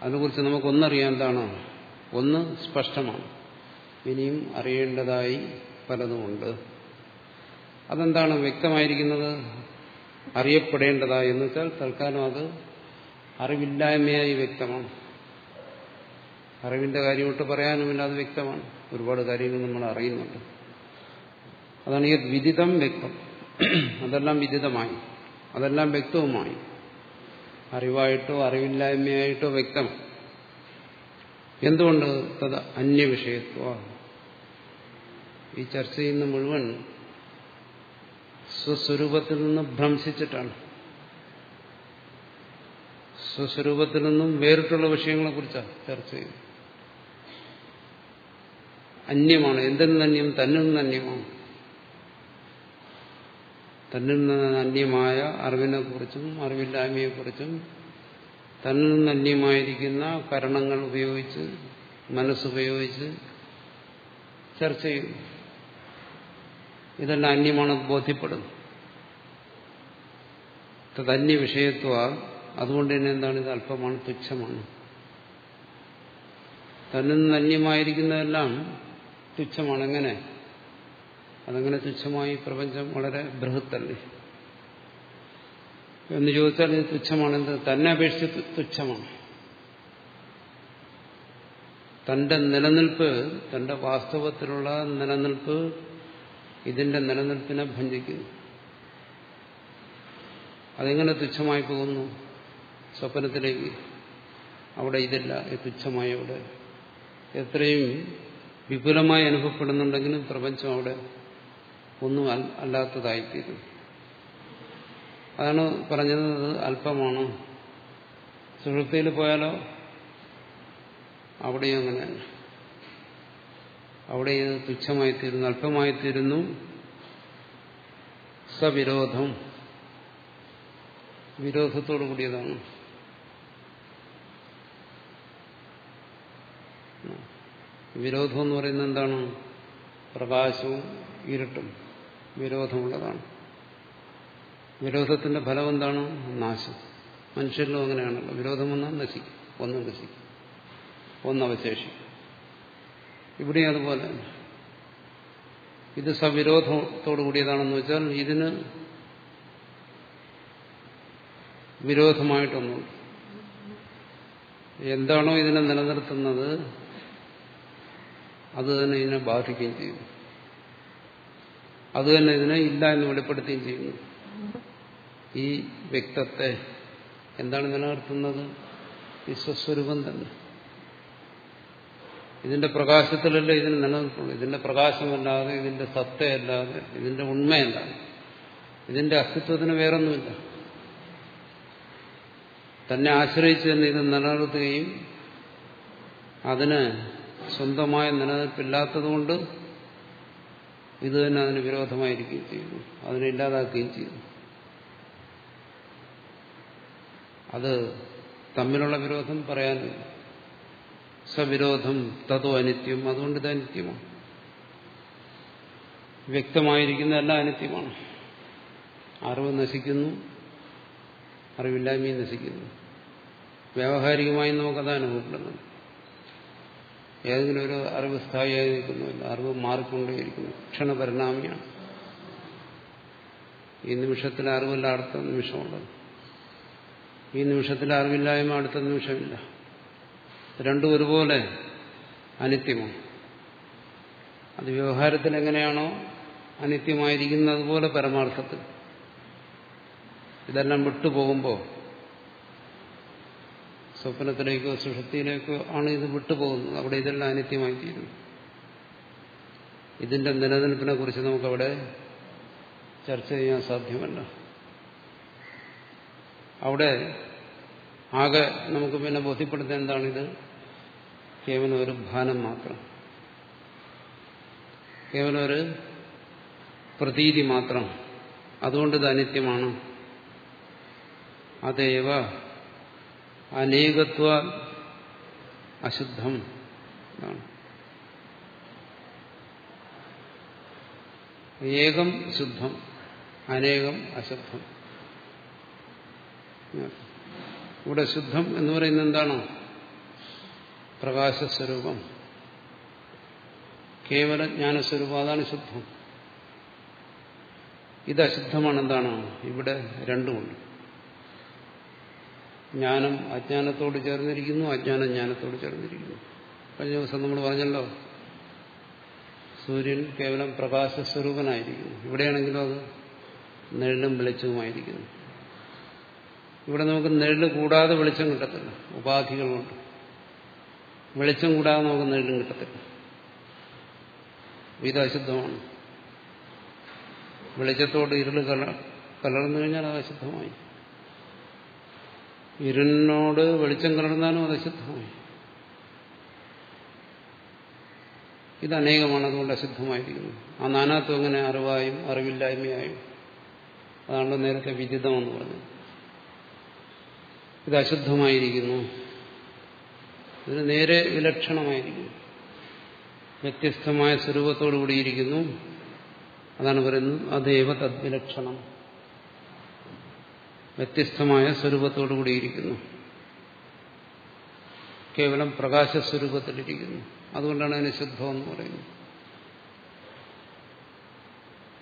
അതിനെക്കുറിച്ച് നമുക്കൊന്നറിയാൻ എന്താണ്? ഒന്ന് സ്പഷ്ടമാണ്. ഇനിയും അറിയേണ്ടതായി പലതുമുണ്ട്. അതെന്താണ് വ്യക്തമായിരിക്കുന്നത്? അറിയപ്പെടേണ്ടതായി എന്ന് വെച്ചാൽ തൽക്കാലം അത് അറിവില്ലായ്മയായി വ്യക്തമാണ്. അറിവിന്റെ കാര്യമൊട്ട് പറയാനുമില്ല അത് വ്യക്തമാണ്. ഒരുപാട് കാര്യങ്ങൾ നമ്മൾ അറിയുന്നുണ്ട്. അതാണ് ഈ വിദിതം വ്യക്തം. അതെല്ലാം വിദിതമായി. അതെല്ലാം വ്യക്തവുമായി. അറിവായിട്ടോ അറിവില്ലായ്മയായിട്ടോ വ്യക്തം എന്തുകൊണ്ട് തത് അന്യവിഷയത്വ? ഈ ചർച്ച ചെയ്യുന്ന മുഴുവൻ സ്വസ്വരൂപത്തിൽ നിന്ന് ഭ്രംശിച്ചിട്ടാണ്. സ്വസ്വരൂപത്തിൽ നിന്നും വേറിട്ടുള്ള വിഷയങ്ങളെ കുറിച്ചാണ് ചർച്ച ചെയ്യുന്നത്. അന്യമാണ്. എന്തെന്ന് അന്യം? തന്നെ അന്യമാണ്. തന്നിൽ നിന്ന് അന്യമായ അറിവിനെക്കുറിച്ചും അറിവില്ലായ്മയെക്കുറിച്ചും തന്നിൽ നിന്ന് അന്യമായിരിക്കുന്ന കരണങ്ങൾ ഉപയോഗിച്ച് മനസ്സുപയോഗിച്ച് ചർച്ച ചെയ്യും. ഇതെല്ലാം അന്യമാണ് ബോധ്യപ്പെടുന്നു തന്നെ വിഷയത്വ അതുകൊണ്ട് തന്നെ എന്താണ്? ഇത് അല്പമാണ് തുച്ഛമാണ്. തന്നിൽ നിന്ന് അന്യമായിരിക്കുന്നതെല്ലാം തുച്ഛമാണ്. എങ്ങനെ? അതങ്ങനെ തുച്ഛമായി പ്രപഞ്ചം വളരെ ബൃഹത്തല്ലേ? എന്ന് ചോദിച്ചാൽ ഇത് തുച്ഛമാണ്. എന്ത്? തന്നെ അപേക്ഷിച്ച് തുച്ഛമാണ്. തന്റെ നിലനിൽപ്പ് തന്റെ വാസ്തവത്തിലുള്ള നിലനിൽപ്പ് ഇതിന്റെ നിലനിൽപ്പിനെ ഭഞ്ജിക്കുന്നു. അതെങ്ങനെ തുച്ഛമായി പോകുന്നു? സ്വപ്നത്തിലേക്ക്. അവിടെ ഇതില്ല. തുച്ഛമായ അവിടെ എത്രയും വിപുലമായി അനുഭവപ്പെടുന്നുണ്ടെങ്കിലും പ്രപഞ്ചം അവിടെ ഒന്നും അല്ലാത്തതായിത്തീരും. അതാണ് പറഞ്ഞത് അല്പമാണ്? സുഹൃത്തിയിൽ പോയാലോ? അവിടെയും അങ്ങനെ. അവിടെ ഇത് തുച്ഛമായിത്തീരുന്നു അല്പമായിത്തീരുന്നു. സവിരോധം. വിരോധത്തോടു കൂടിയതാണ്. വിരോധം എന്ന് പറയുന്നത് എന്താണ്? പ്രകാശവും ഇരുട്ടും. വിരോധമുള്ളതാണ്. വിരോധത്തിന്റെ ഫലം എന്താണ്? നാശം. മനുഷ്യരിലും അങ്ങനെയാണല്ലോ. വിരോധം വന്നാൽ നശിക്കും. ഒന്ന് നശിക്കും. ഒന്നവശേഷിക്കും ഇവിടെ അതുപോലെ ഇത് സവിരോധത്തോടു കൂടിയതാണെന്ന് വെച്ചാൽ ഇതിന് വിരോധമായിട്ടൊന്നും എന്താണോ ഇതിനെ നിലനിർത്തുന്നത് അത് തന്നെ ഇതിനെ ബാധിക്കുകയും ചെയ്യും. അത് തന്നെ ഇതിനെ ഇല്ല എന്ന് വെളിപ്പെടുത്തുകയും ചെയ്യുന്നു. ഈ വ്യക്തത്തെ എന്താണ് നിലനിർത്തുന്നത്? വിശ്വസ്വരൂപം തന്നെ. ഇതിന്റെ പ്രകാശത്തിലല്ലേ ഇതിന് നിലനിൽക്കുള്ളൂ ഇതിന്റെ പ്രകാശമല്ലാതെ ഇതിന്റെ സത്തയല്ലാതെ ഇതിന്റെ ഉണ്മയല്ലാതെ ഇതിന്റെ അസ്തിത്വത്തിന് വേറൊന്നുമില്ല. തന്നെ ആശ്രയിച്ച് തന്നെ ഇത് നിലനിർത്തുകയും അതിന് സ്വന്തമായ നിലനിൽപ്പില്ലാത്തതുകൊണ്ട് ഇത് തന്നെ അതിന് വിരോധമായിരിക്കുകയും ചെയ്യുന്നു. അതിനെ ഇല്ലാതാക്കുകയും ചെയ്യുന്നു. അത് തമ്മിലുള്ള വിരോധം പറയാനില്ല സവിരോധം തതോ അനിത്യം അതുകൊണ്ട് ഇത് അനിത്യമാണ്. വ്യക്തമായിരിക്കുന്നതല്ല അനിത്യമാണ്. അറിവ് നശിക്കുന്നു അറിവില്ലായ്മയും നശിക്കുന്നു. വ്യാവഹാരികമായി നമുക്കത് അനുഭവപ്പെടുന്നു ഏതെങ്കിലും ഒരു അറിവ് സ്ഥായിയായി നിൽക്കുന്നില്ല അറിവ് മാറിക്കൊണ്ടേയിരിക്കുന്നു. ക്ഷണപരിണാമിയാണ്. ഈ നിമിഷത്തിൽ അറിവില്ല അടുത്ത നിമിഷമുണ്ട് ഈ നിമിഷത്തിൽ അറിവില്ലായ്മ അടുത്ത നിമിഷമില്ല. രണ്ടും ഒരുപോലെ അനിത്യമാണ്. അത് വ്യവഹാരത്തിൽ എങ്ങനെയാണോ അനിത്യമായിരിക്കുന്നതുപോലെ പരമാർത്ഥത്തിൽ. ഇതെല്ലാം വിട്ടുപോകുമ്പോൾ സ്വപ്നത്തിലേക്കോ സുഷക്തിയിലേക്കോ ആണ് ഇത് വിട്ടുപോകുന്നത്. അവിടെ ഇതെല്ലാം അനിത്യമായി തീരുന്നു ഇതിന്റെ നിലനിൽപ്പിനെ കുറിച്ച് നമുക്കവിടെ ചർച്ച ചെയ്യാൻ സാധ്യമല്ല. അവിടെ ആകെ നമുക്ക് പിന്നെ ബോധ്യപ്പെടുത്തുക എന്താണിത് കേവലം ഒരു ഭാനം മാത്രം. കേവലം ഒരു പ്രതീതി മാത്രം. അതുകൊണ്ട് ഇത് അനിത്യമാണ്. അതേവ അനേകത്വ അശുദ്ധം. ഏകം ശുദ്ധം അനേകം അശുദ്ധം. ഇവിടെ ശുദ്ധം എന്ന് പറയുന്നത് എന്താണ്? പ്രകാശസ്വരൂപം. കേവല ജ്ഞാനസ്വരൂപം അതാണ് ശുദ്ധം. ഇത് അശുദ്ധമാണ് എന്താണ് ഇവിടെ രണ്ടുമുണ്ട്. ജ്ഞാനം അജ്ഞാനത്തോട് ചേർന്നിരിക്കുന്നു അജ്ഞാനം ജ്ഞാനത്തോട് ചേർന്നിരിക്കുന്നു. കഴിഞ്ഞ ദിവസം നമ്മൾ പറഞ്ഞല്ലോ സൂര്യൻ കേവലം പ്രകാശസ്വരൂപനായിരിക്കുന്നു. ഇവിടെയാണെങ്കിലും അത് നിഴലും വെളിച്ചവുമായിരിക്കുന്നു. ഇവിടെ നമുക്ക് നെഴിൽ കൂടാതെ വെളിച്ചം കിട്ടത്തില്ല. ഉപാധികളുണ്ട്. വെളിച്ചം കൂടാതെ നമുക്ക് നിഴലും കിട്ടത്തില്ല. ഇതശുദ്ധമാണ് വെളിച്ചത്തോട് ഇരുൾ കല കലർന്നു കഴിഞ്ഞാൽ അത് അശുദ്ധമായി. ഇരുളിനോട് വെളിച്ചം കലർന്നാലും അത് അശുദ്ധമായി ഇത് അനേകമാണ് അതുകൊണ്ട് അശുദ്ധമായിരിക്കുന്നു. ആ നാനാത്വം എങ്ങനെ അറിവായും അറിവില്ലായ്മയായും അതാണല്ലോ നേരത്തെ വിദിതമെന്ന് പറഞ്ഞത് ഇത് അശുദ്ധമായിരിക്കുന്നു. ഇതിന് നേരെ വിലക്ഷണമായിരിക്കുന്നു. വ്യത്യസ്തമായ സ്വരൂപത്തോടു കൂടിയിരിക്കുന്നു അതാണ് പറയുന്നത് അതേവ തദ്വിലക്ഷണം. വ്യത്യസ്തമായ സ്വരൂപത്തോടു കൂടിയിരിക്കുന്നു കേവലം പ്രകാശസ്വരൂപത്തിലിരിക്കുന്നു. അതുകൊണ്ടാണ് അതിന് ശുദ്ധമെന്ന് പറയുന്നത്.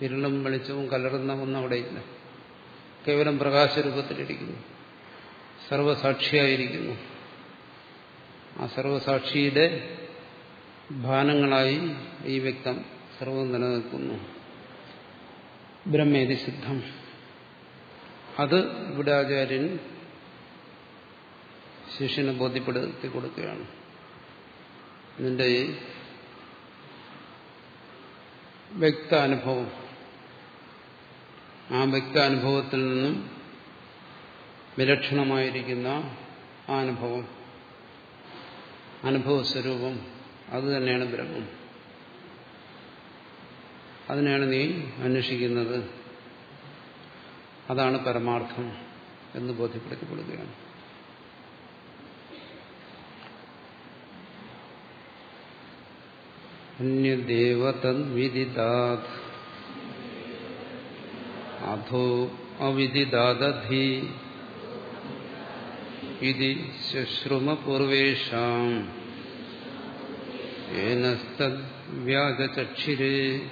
ഇരുളും വെളിച്ചവും കലർന്ന ഒന്നും അവിടെയില്ല. കേവലം പ്രകാശരൂപത്തിലിരിക്കുന്നു. സർവസാക്ഷിയായിരിക്കുന്നു. ആ സർവസാക്ഷിയുടെ ഭാനങ്ങളായി ഈ വ്യക്തം സർവം നിലനിൽക്കുന്നു. ബ്രഹ്മേതി സിദ്ധം. അത് ഇവിടെ ആചാര്യൻ ശിഷ്യനെ ബോധ്യപ്പെടുത്തി കൊടുക്കുകയാണ്. ഇതിന്റെ ഈ വ്യക്താനുഭവം. ആ വ്യക്താനുഭവത്തിൽ നിന്നും വിലക്ഷണമായിരിക്കുന്ന ആ അനുഭവം അനുഭവസ്വരൂപം അത് തന്നെയാണ് ബ്രഹ്മം. അതിനെയാണ് നീ അന്വേഷിക്കുന്നത്. അതാണ് പരമാർത്ഥം എന്ന് ബോധ്യപ്പെടുത്തപ്പെടുകയാണ്. അന്യദേവ തദ്വിദിതാത് അധോ അവിദിദാദധി ഇതി ശുശ്രുമപൂർവേഷാം. ഏനസ്തദ്വ്യാജചക്ഷിരേ